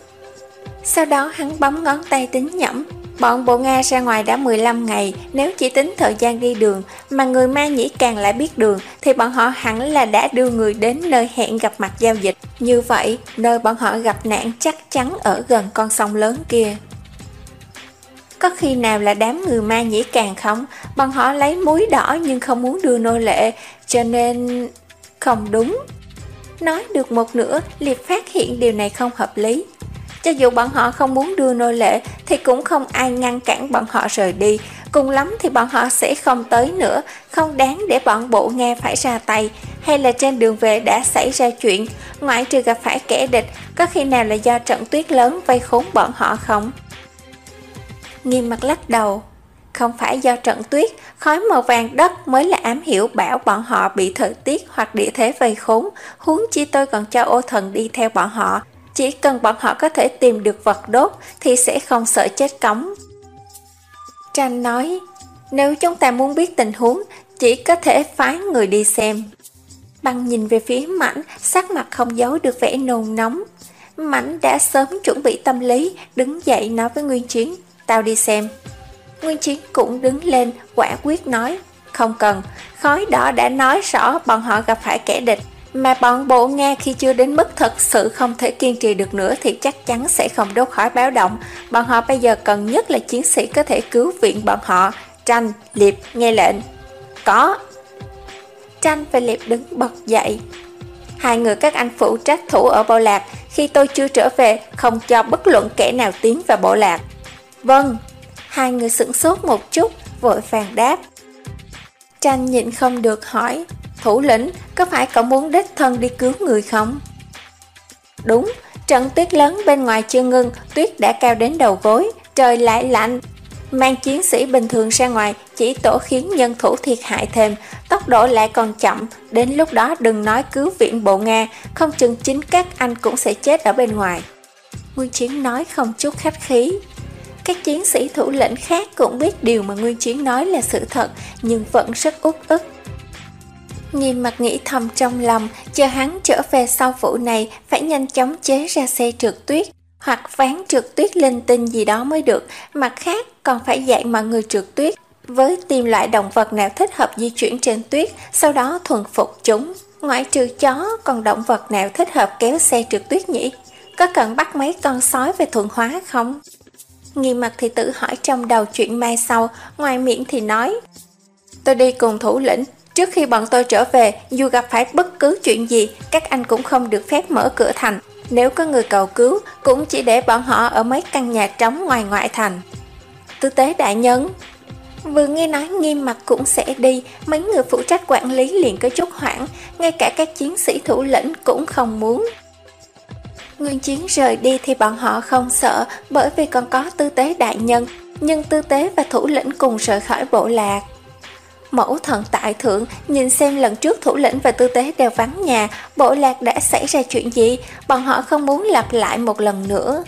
Sau đó hắn bấm ngón tay tính nhẩm, bọn bộ Nga ra ngoài đã 15 ngày, nếu chỉ tính thời gian đi đường, mà người ma nhĩ càng lại biết đường, thì bọn họ hẳn là đã đưa người đến nơi hẹn gặp mặt giao dịch. Như vậy, nơi bọn họ gặp nạn chắc chắn ở gần con sông lớn kia. Có khi nào là đám người ma nhĩ càng không? Bọn họ lấy muối đỏ nhưng không muốn đưa nô lệ, cho nên... Không đúng. Nói được một nửa, Liệt phát hiện điều này không hợp lý. Cho dù bọn họ không muốn đưa nô lệ thì cũng không ai ngăn cản bọn họ rời đi. Cùng lắm thì bọn họ sẽ không tới nữa, không đáng để bọn bộ nghe phải ra tay. Hay là trên đường về đã xảy ra chuyện, ngoại trừ gặp phải kẻ địch, có khi nào là do trận tuyết lớn vây khốn bọn họ không? Nghiêm mặt lắc đầu không phải do trận tuyết, khói màu vàng đất mới là ám hiểu bảo bọn họ bị thời tiết hoặc địa thế vây khốn, huống chi tôi còn cho ô thần đi theo bọn họ. Chỉ cần bọn họ có thể tìm được vật đốt thì sẽ không sợ chết cống. Tranh nói, nếu chúng ta muốn biết tình huống, chỉ có thể phái người đi xem. Băng nhìn về phía mảnh, sắc mặt không giấu được vẻ nôn nóng. Mảnh đã sớm chuẩn bị tâm lý, đứng dậy nói với Nguyên Chiến, tao đi xem. Nguyên Chiến cũng đứng lên, quả quyết nói, không cần, khói đỏ đã nói rõ bọn họ gặp phải kẻ địch, mà bọn bộ Nga khi chưa đến mức thật sự không thể kiên trì được nữa thì chắc chắn sẽ không đốt khói báo động. Bọn họ bây giờ cần nhất là chiến sĩ có thể cứu viện bọn họ. Tranh, Liệp, nghe lệnh. Có. Tranh và Liệp đứng bật dậy. Hai người các anh phụ trách thủ ở bộ lạc, khi tôi chưa trở về, không cho bất luận kẻ nào tiến vào bộ lạc. Vâng. Hai người sửng sốt một chút, vội vàng đáp. Tranh nhịn không được hỏi, thủ lĩnh, có phải cậu muốn đích thân đi cứu người không? Đúng, trận tuyết lớn bên ngoài chưa ngưng, tuyết đã cao đến đầu gối, trời lại lạnh, Mang chiến sĩ bình thường ra ngoài chỉ tổ khiến nhân thủ thiệt hại thêm, tốc độ lại còn chậm, đến lúc đó đừng nói cứu viện bộ Nga, không chừng chính các anh cũng sẽ chết ở bên ngoài. Nguyên Chiến nói không chút khách khí. Các chiến sĩ thủ lĩnh khác cũng biết điều mà Nguyên Chiến nói là sự thật, nhưng vẫn rất út ức. nhìn mặt nghĩ thầm trong lòng, chờ hắn trở về sau vụ này phải nhanh chóng chế ra xe trượt tuyết, hoặc ván trượt tuyết linh tinh gì đó mới được, mặt khác còn phải dạy mọi người trượt tuyết với tìm loại động vật nào thích hợp di chuyển trên tuyết, sau đó thuần phục chúng. Ngoại trừ chó, còn động vật nào thích hợp kéo xe trượt tuyết nhỉ? Có cần bắt mấy con sói về thuần hóa không? Nghi mặt thì tự hỏi trong đầu chuyện mai sau, ngoài miệng thì nói. Tôi đi cùng thủ lĩnh, trước khi bọn tôi trở về, dù gặp phải bất cứ chuyện gì, các anh cũng không được phép mở cửa thành. Nếu có người cầu cứu, cũng chỉ để bọn họ ở mấy căn nhà trống ngoài ngoại thành. Tư tế đại nhân Vừa nghe nói nghiêm mặt cũng sẽ đi, mấy người phụ trách quản lý liền có chút hoảng, ngay cả các chiến sĩ thủ lĩnh cũng không muốn. Nguyên chiến rời đi thì bọn họ không sợ, bởi vì còn có tư tế đại nhân, nhưng tư tế và thủ lĩnh cùng rời khỏi bộ lạc. Mẫu thần tại thượng nhìn xem lần trước thủ lĩnh và tư tế đều vắng nhà, bộ lạc đã xảy ra chuyện gì, bọn họ không muốn lặp lại một lần nữa.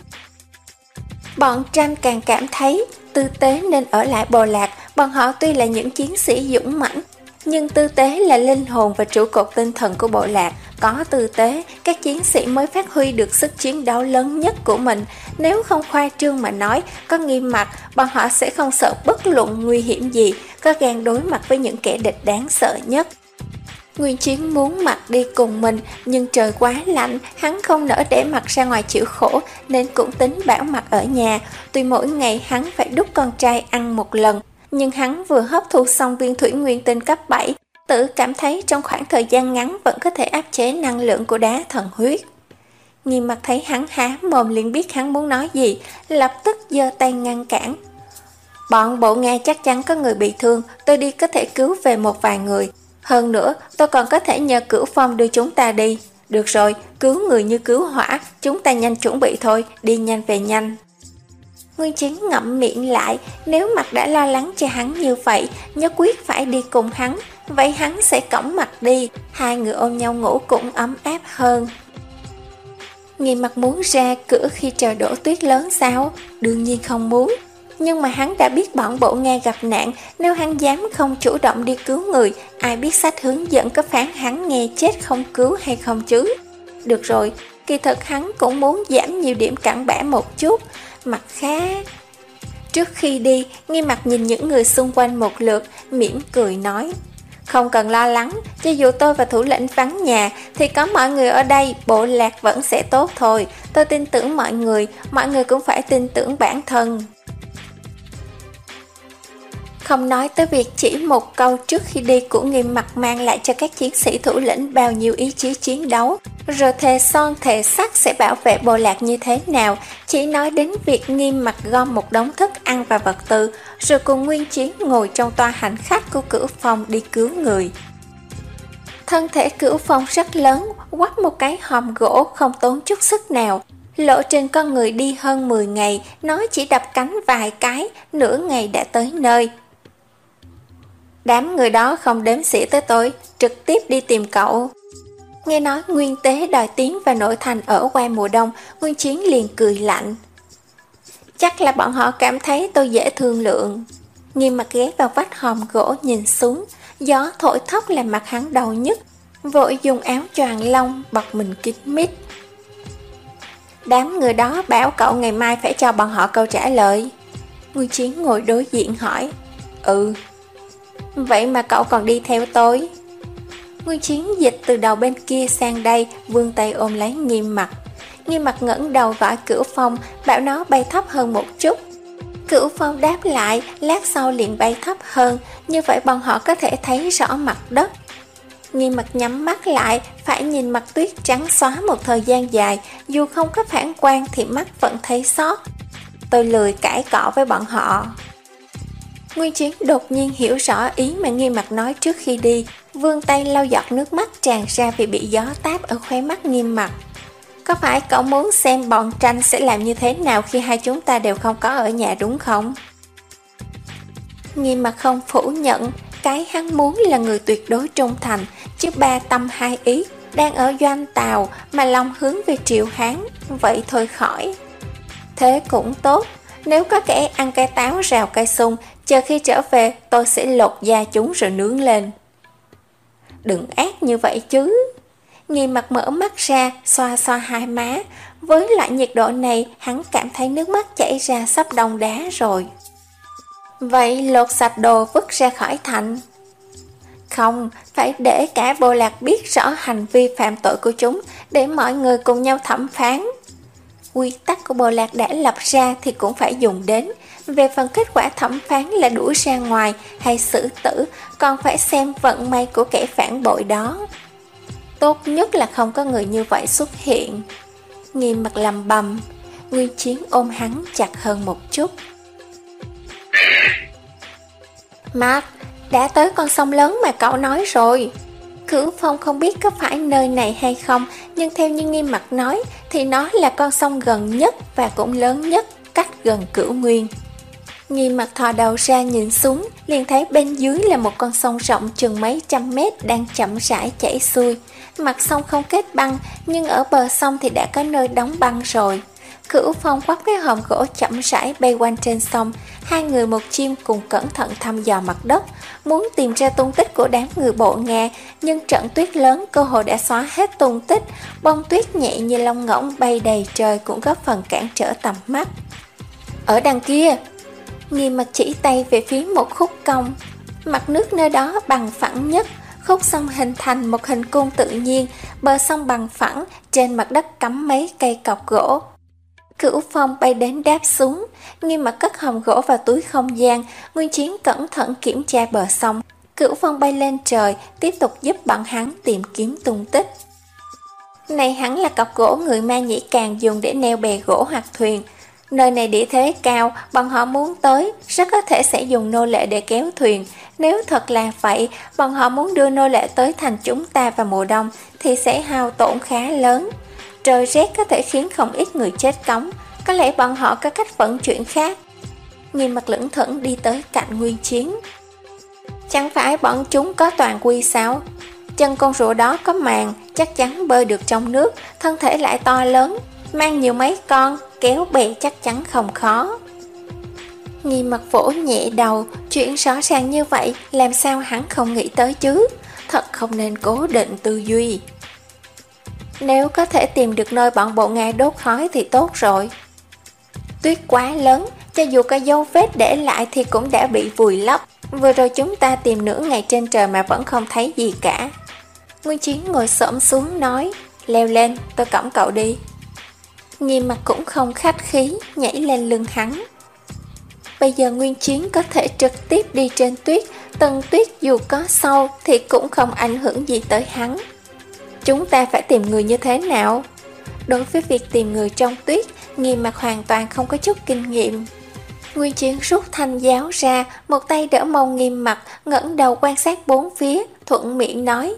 Bọn tranh càng cảm thấy tư tế nên ở lại bộ lạc, bọn họ tuy là những chiến sĩ dũng mãnh, nhưng tư tế là linh hồn và trụ cột tinh thần của bộ lạc. Có tư tế, các chiến sĩ mới phát huy được sức chiến đấu lớn nhất của mình. Nếu không khoa trương mà nói, có nghiêm mặt, bọn họ sẽ không sợ bất luận nguy hiểm gì, có gan đối mặt với những kẻ địch đáng sợ nhất. Nguyên Chiến muốn mặc đi cùng mình, nhưng trời quá lạnh, hắn không nỡ để mặt ra ngoài chịu khổ, nên cũng tính bảo mặt ở nhà. Tuy mỗi ngày hắn phải đút con trai ăn một lần, nhưng hắn vừa hấp thu xong viên thủy nguyên tinh cấp 7, tự cảm thấy trong khoảng thời gian ngắn vẫn có thể áp chế năng lượng của đá thần huyết. Nhìn mặt thấy hắn há mồm liền biết hắn muốn nói gì, lập tức giơ tay ngăn cản. Bọn bộ nghe chắc chắn có người bị thương, tôi đi có thể cứu về một vài người. Hơn nữa, tôi còn có thể nhờ cửu phong đưa chúng ta đi. Được rồi, cứu người như cứu hỏa, chúng ta nhanh chuẩn bị thôi, đi nhanh về nhanh. Nguyên chính ngậm miệng lại, nếu mặt đã lo lắng cho hắn như vậy, nhất quyết phải đi cùng hắn, vậy hắn sẽ cõng mặt đi, hai người ôm nhau ngủ cũng ấm áp hơn. Nghi mặt muốn ra cửa khi trời đổ tuyết lớn sao? Đương nhiên không muốn, nhưng mà hắn đã biết bọn bộ Nga gặp nạn, nếu hắn dám không chủ động đi cứu người, ai biết sách hướng dẫn có phán hắn nghe chết không cứu hay không chứ. Được rồi, kỳ thực hắn cũng muốn giảm nhiều điểm cản bã một chút, mặt khác... Trước khi đi, nghi mặt nhìn những người xung quanh một lượt, mỉm cười nói. Không cần lo lắng, cho dù tôi và thủ lĩnh vắng nhà, thì có mọi người ở đây, bộ lạc vẫn sẽ tốt thôi. Tôi tin tưởng mọi người, mọi người cũng phải tin tưởng bản thân. Không nói tới việc chỉ một câu trước khi đi của nghiêm mặt mang lại cho các chiến sĩ thủ lĩnh bao nhiêu ý chí chiến đấu, rồi thề son thề sắt sẽ bảo vệ bộ lạc như thế nào, chỉ nói đến việc nghiêm mặt gom một đống thức ăn và vật tư, rồi cùng Nguyên Chiến ngồi trong toa hành khách của cửu phòng đi cứu người. Thân thể cửu phong rất lớn, quắt một cái hòm gỗ không tốn chút sức nào, Lộ trình con người đi hơn 10 ngày, nó chỉ đập cánh vài cái, nửa ngày đã tới nơi. Đám người đó không đếm xỉa tới tôi, trực tiếp đi tìm cậu. Nghe nói Nguyên Tế đòi tiến vào nội thành ở qua mùa đông, Nguyên Chiến liền cười lạnh. Chắc là bọn họ cảm thấy tôi dễ thương lượng. Nghiêm mặt ghé vào vách hòm gỗ nhìn xuống, gió thổi thốc làm mặt hắn đau nhất, vội dùng áo choàng lông bọc mình kín mít. Đám người đó bảo cậu ngày mai phải cho bọn họ câu trả lời. Nguyên Chiến ngồi đối diện hỏi. Ừ. Vậy mà cậu còn đi theo tôi. Nguyên Chiến dịch từ đầu bên kia sang đây, vươn tay ôm lấy nghiêm mặt. Nghiêm mặt ngẩng đầu gọi cửa phong, bảo nó bay thấp hơn một chút. Cửu phong đáp lại, lát sau liền bay thấp hơn, như vậy bọn họ có thể thấy rõ mặt đất. Nghiêm mặt nhắm mắt lại, phải nhìn mặt tuyết trắng xóa một thời gian dài, dù không có phản quang thì mắt vẫn thấy sót. Tôi lười cãi cọ với bọn họ. Nguyên Chiến đột nhiên hiểu rõ ý mà Nghiêm mặt nói trước khi đi, vươn tay lau giọt nước mắt tràn ra vì bị gió táp ở khóe mắt Nghiêm mặt. Có phải cậu muốn xem bọn tranh sẽ làm như thế nào khi hai chúng ta đều không có ở nhà đúng không? Nghiêm mặt không phủ nhận, cái hắn muốn là người tuyệt đối trung thành, chứ ba tâm hai ý, đang ở doanh tàu mà lòng hướng về triệu hán, vậy thôi khỏi. Thế cũng tốt, nếu có kẻ ăn cây táo rào cây sung, chờ khi trở về tôi sẽ lột da chúng rồi nướng lên. Đừng ác như vậy chứ. Nghi mặt mở mắt ra, xoa xoa hai má. Với loại nhiệt độ này, hắn cảm thấy nước mắt chảy ra sắp đông đá rồi. Vậy lột sạch đồ vứt ra khỏi thành. Không, phải để cả bộ lạc biết rõ hành vi phạm tội của chúng để mọi người cùng nhau thẩm phán. Quy tắc của bộ lạc đã lập ra thì cũng phải dùng đến. Về phần kết quả thẩm phán là đuổi ra ngoài hay xử tử, còn phải xem vận may của kẻ phản bội đó. Tốt nhất là không có người như vậy xuất hiện. Nghiêm mặt lầm bầm, Nguyên Chiến ôm hắn chặt hơn một chút. Mark, đã tới con sông lớn mà cậu nói rồi. Cửu Phong không biết có phải nơi này hay không, nhưng theo như nghiêm mặt nói thì nó là con sông gần nhất và cũng lớn nhất, cách gần cửu nguyên. Nghi mặt thò đầu ra nhìn xuống, liền thấy bên dưới là một con sông rộng chừng mấy trăm mét đang chậm rãi chảy xuôi. Mặt sông không kết băng, nhưng ở bờ sông thì đã có nơi đóng băng rồi. Cửu Phong quắp cái hòm gỗ chậm rãi bay quanh trên sông, hai người một chim cùng cẩn thận thăm dò mặt đất, muốn tìm ra tung tích của đám người bộ Nga, nhưng trận tuyết lớn cơ hồ đã xóa hết tung tích, bông tuyết nhẹ như lông ngỗng bay đầy trời cũng góp phần cản trở tầm mắt. Ở đằng kia, nghi mà chỉ tay về phía một khúc cong, mặt nước nơi đó bằng phẳng nhất, khúc sông hình thành một hình cung tự nhiên, bờ sông bằng phẳng, trên mặt đất cắm mấy cây cọc gỗ. Cửu phong bay đến đáp xuống, nghiêm mặt cất hòm gỗ vào túi không gian, Nguyên Chiến cẩn thận kiểm tra bờ sông. Cửu phong bay lên trời, tiếp tục giúp bọn hắn tìm kiếm tung tích. Này hắn là cọc gỗ người ma nhĩ càng dùng để neo bè gỗ hoặc thuyền. Nơi này địa thế cao, bọn họ muốn tới, rất có thể sẽ dùng nô lệ để kéo thuyền. Nếu thật là vậy, bọn họ muốn đưa nô lệ tới thành chúng ta vào mùa đông, thì sẽ hao tổn khá lớn. Trời rét có thể khiến không ít người chết cống, có lẽ bọn họ có cách vận chuyển khác. nhìn mặt lưỡng thẫn đi tới cạnh nguyên chiến. Chẳng phải bọn chúng có toàn quy sao? Chân con rùa đó có màng, chắc chắn bơi được trong nước, thân thể lại to lớn, mang nhiều mấy con, kéo bè chắc chắn không khó. Nghi mặt vỗ nhẹ đầu, chuyện rõ ràng như vậy, làm sao hắn không nghĩ tới chứ? Thật không nên cố định tư duy. Nếu có thể tìm được nơi bọn bộ Nga đốt khói thì tốt rồi. Tuyết quá lớn, cho dù có dấu vết để lại thì cũng đã bị vùi lấp. Vừa rồi chúng ta tìm nửa ngày trên trời mà vẫn không thấy gì cả. Nguyên Chiến ngồi xổm xuống nói, leo lên, tôi cõng cậu đi. Nghiêm mặt cũng không khách khí, nhảy lên lưng hắn. Bây giờ Nguyên Chiến có thể trực tiếp đi trên tuyết, tầng tuyết dù có sâu thì cũng không ảnh hưởng gì tới hắn. Chúng ta phải tìm người như thế nào? Đối với việc tìm người trong tuyết, nghiêm mặt hoàn toàn không có chút kinh nghiệm. Nguyên chiến rút thanh giáo ra, một tay đỡ mông nghiêm mặt, ngẩng đầu quan sát bốn phía, thuận miệng nói.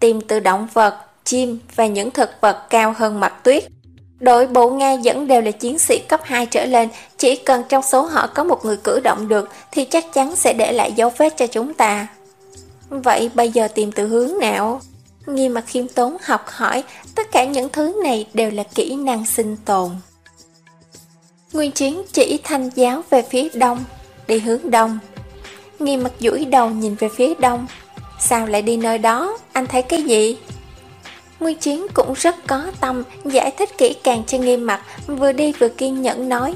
Tìm từ động vật, chim và những thực vật cao hơn mặt tuyết. Đội bộ Nga dẫn đều là chiến sĩ cấp 2 trở lên, chỉ cần trong số họ có một người cử động được thì chắc chắn sẽ để lại dấu vết cho chúng ta. Vậy bây giờ tìm từ hướng nào? Nghi mặt khiêm tốn học hỏi, tất cả những thứ này đều là kỹ năng sinh tồn. Nguyên chiến chỉ thanh giáo về phía đông, đi hướng đông. Nghi mặt duỗi đầu nhìn về phía đông. Sao lại đi nơi đó? Anh thấy cái gì? Nguyên chiến cũng rất có tâm, giải thích kỹ càng cho Nghiêm mặt, vừa đi vừa kiên nhẫn nói.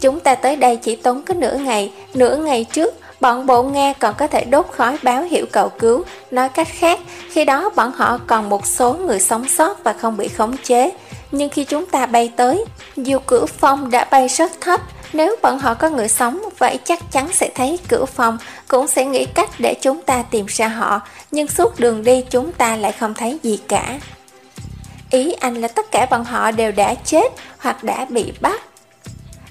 Chúng ta tới đây chỉ tốn có nửa ngày, nửa ngày trước bọn bộ Nga còn có thể đốt khói báo hiệu cầu cứu, nói cách khác, khi đó bọn họ còn một số người sống sót và không bị khống chế. Nhưng khi chúng ta bay tới, dù cửa phong đã bay rất thấp, nếu bọn họ có người sống, vậy chắc chắn sẽ thấy cửa phòng, cũng sẽ nghĩ cách để chúng ta tìm ra họ, nhưng suốt đường đi chúng ta lại không thấy gì cả. Ý anh là tất cả bọn họ đều đã chết hoặc đã bị bắt.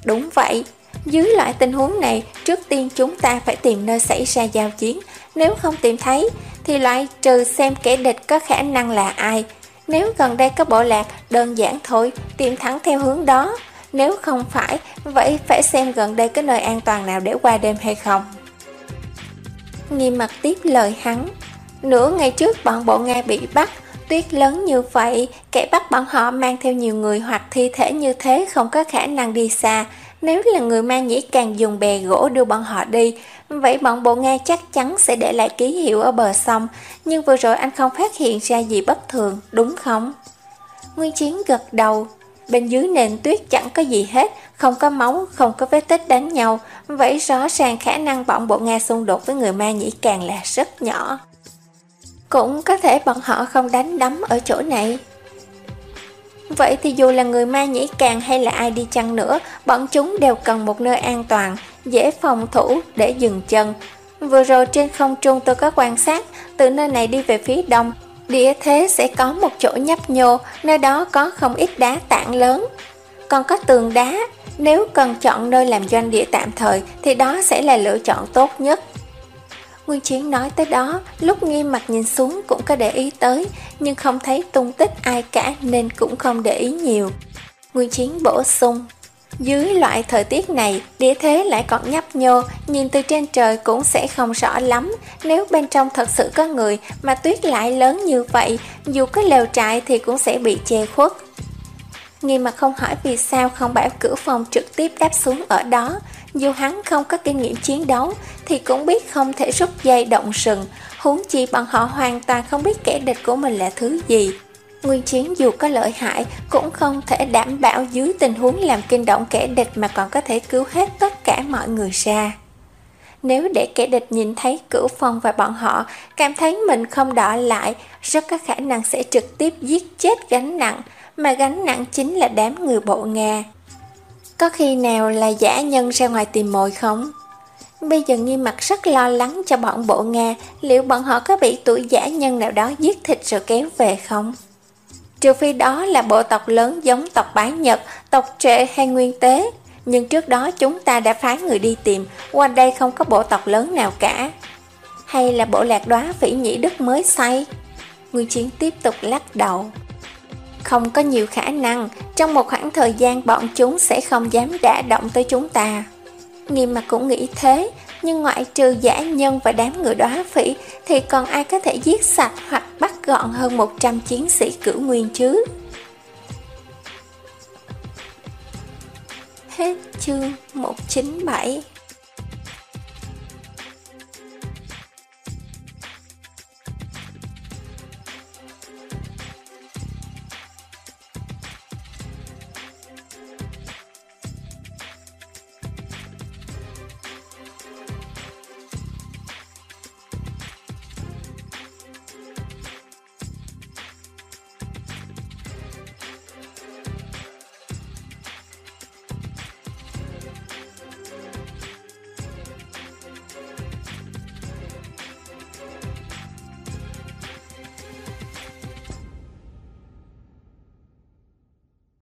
Đúng vậy, dưới loại tình huống này, trước tiên chúng ta phải tìm nơi xảy ra giao chiến. Nếu không tìm thấy, thì loại trừ xem kẻ địch có khả năng là ai. Nếu gần đây có bộ lạc, đơn giản thôi, tìm thẳng theo hướng đó. Nếu không phải, vậy phải xem gần đây có nơi an toàn nào để qua đêm hay không. Nghi mặt tiếp lời hắn. Nửa ngày trước bọn bộ Nga bị bắt, tuyết lớn như vậy, kẻ bắt bọn họ mang theo nhiều người hoặc thi thể như thế không có khả năng đi xa. Nếu là người mang nhĩ càng dùng bè gỗ đưa bọn họ đi, vậy bọn bộ Nga chắc chắn sẽ để lại ký hiệu ở bờ sông, nhưng vừa rồi anh không phát hiện ra gì bất thường, đúng không? Nguyên Chiến gật đầu, bên dưới nền tuyết chẳng có gì hết, không có máu, không có vết tích đánh nhau, vậy rõ ràng khả năng bọn bộ Nga xung đột với người ma nhĩ càng là rất nhỏ. Cũng có thể bọn họ không đánh đấm ở chỗ này. Vậy thì dù là người ma nhĩ càng hay là ai đi chăng nữa, bọn chúng đều cần một nơi an toàn, dễ phòng thủ để dừng chân. Vừa rồi trên không trung tôi có quan sát, từ nơi này đi về phía đông, địa thế sẽ có một chỗ nhấp nhô, nơi đó có không ít đá tảng lớn. Còn có tường đá, nếu cần chọn nơi làm doanh địa tạm thời thì đó sẽ là lựa chọn tốt nhất. Nguyên Chiến nói tới đó, lúc nghiêm mặt nhìn xuống cũng có để ý tới, nhưng không thấy tung tích ai cả nên cũng không để ý nhiều. Nguyên Chiến bổ sung, dưới loại thời tiết này, địa thế lại còn nhấp nhô, nhìn từ trên trời cũng sẽ không rõ lắm. Nếu bên trong thật sự có người mà tuyết lại lớn như vậy, dù có lều trại thì cũng sẽ bị che khuất. Nghi mà không hỏi vì sao không bảo cửa phòng trực tiếp đáp xuống ở đó, dù hắn không có kinh nghiệm chiến đấu thì cũng biết không thể rút dây động sừng, huống chi bọn họ hoàn toàn không biết kẻ địch của mình là thứ gì. Nguyên chiến dù có lợi hại cũng không thể đảm bảo dưới tình huống làm kinh động kẻ địch mà còn có thể cứu hết tất cả mọi người ra. Nếu để kẻ địch nhìn thấy cửu phong và bọn họ cảm thấy mình không đỏ lại, rất có khả năng sẽ trực tiếp giết chết gánh nặng, mà gánh nặng chính là đám người bộ Nga. Có khi nào là giả nhân ra ngoài tìm mồi không? Bây giờ nghi mặt rất lo lắng cho bọn bộ Nga, liệu bọn họ có bị tuổi giả nhân nào đó giết thịt rồi kéo về không? Trừ phi đó là bộ tộc lớn giống tộc Bái Nhật, tộc Trệ hay Nguyên Tế. Nhưng trước đó chúng ta đã phái người đi tìm, qua đây không có bộ tộc lớn nào cả. Hay là bộ lạc đoá phỉ nhĩ đức mới xây? Nguyên Chiến tiếp tục lắc đầu. Không có nhiều khả năng, trong một khoảng thời gian bọn chúng sẽ không dám đả động tới chúng ta. Nghiêm mặt cũng nghĩ thế, nhưng ngoại trừ giả nhân và đám người đóa phỉ, thì còn ai có thể giết sạch hoặc bắt gọn hơn 100 chiến sĩ cửu nguyên chứ? Hết chương 197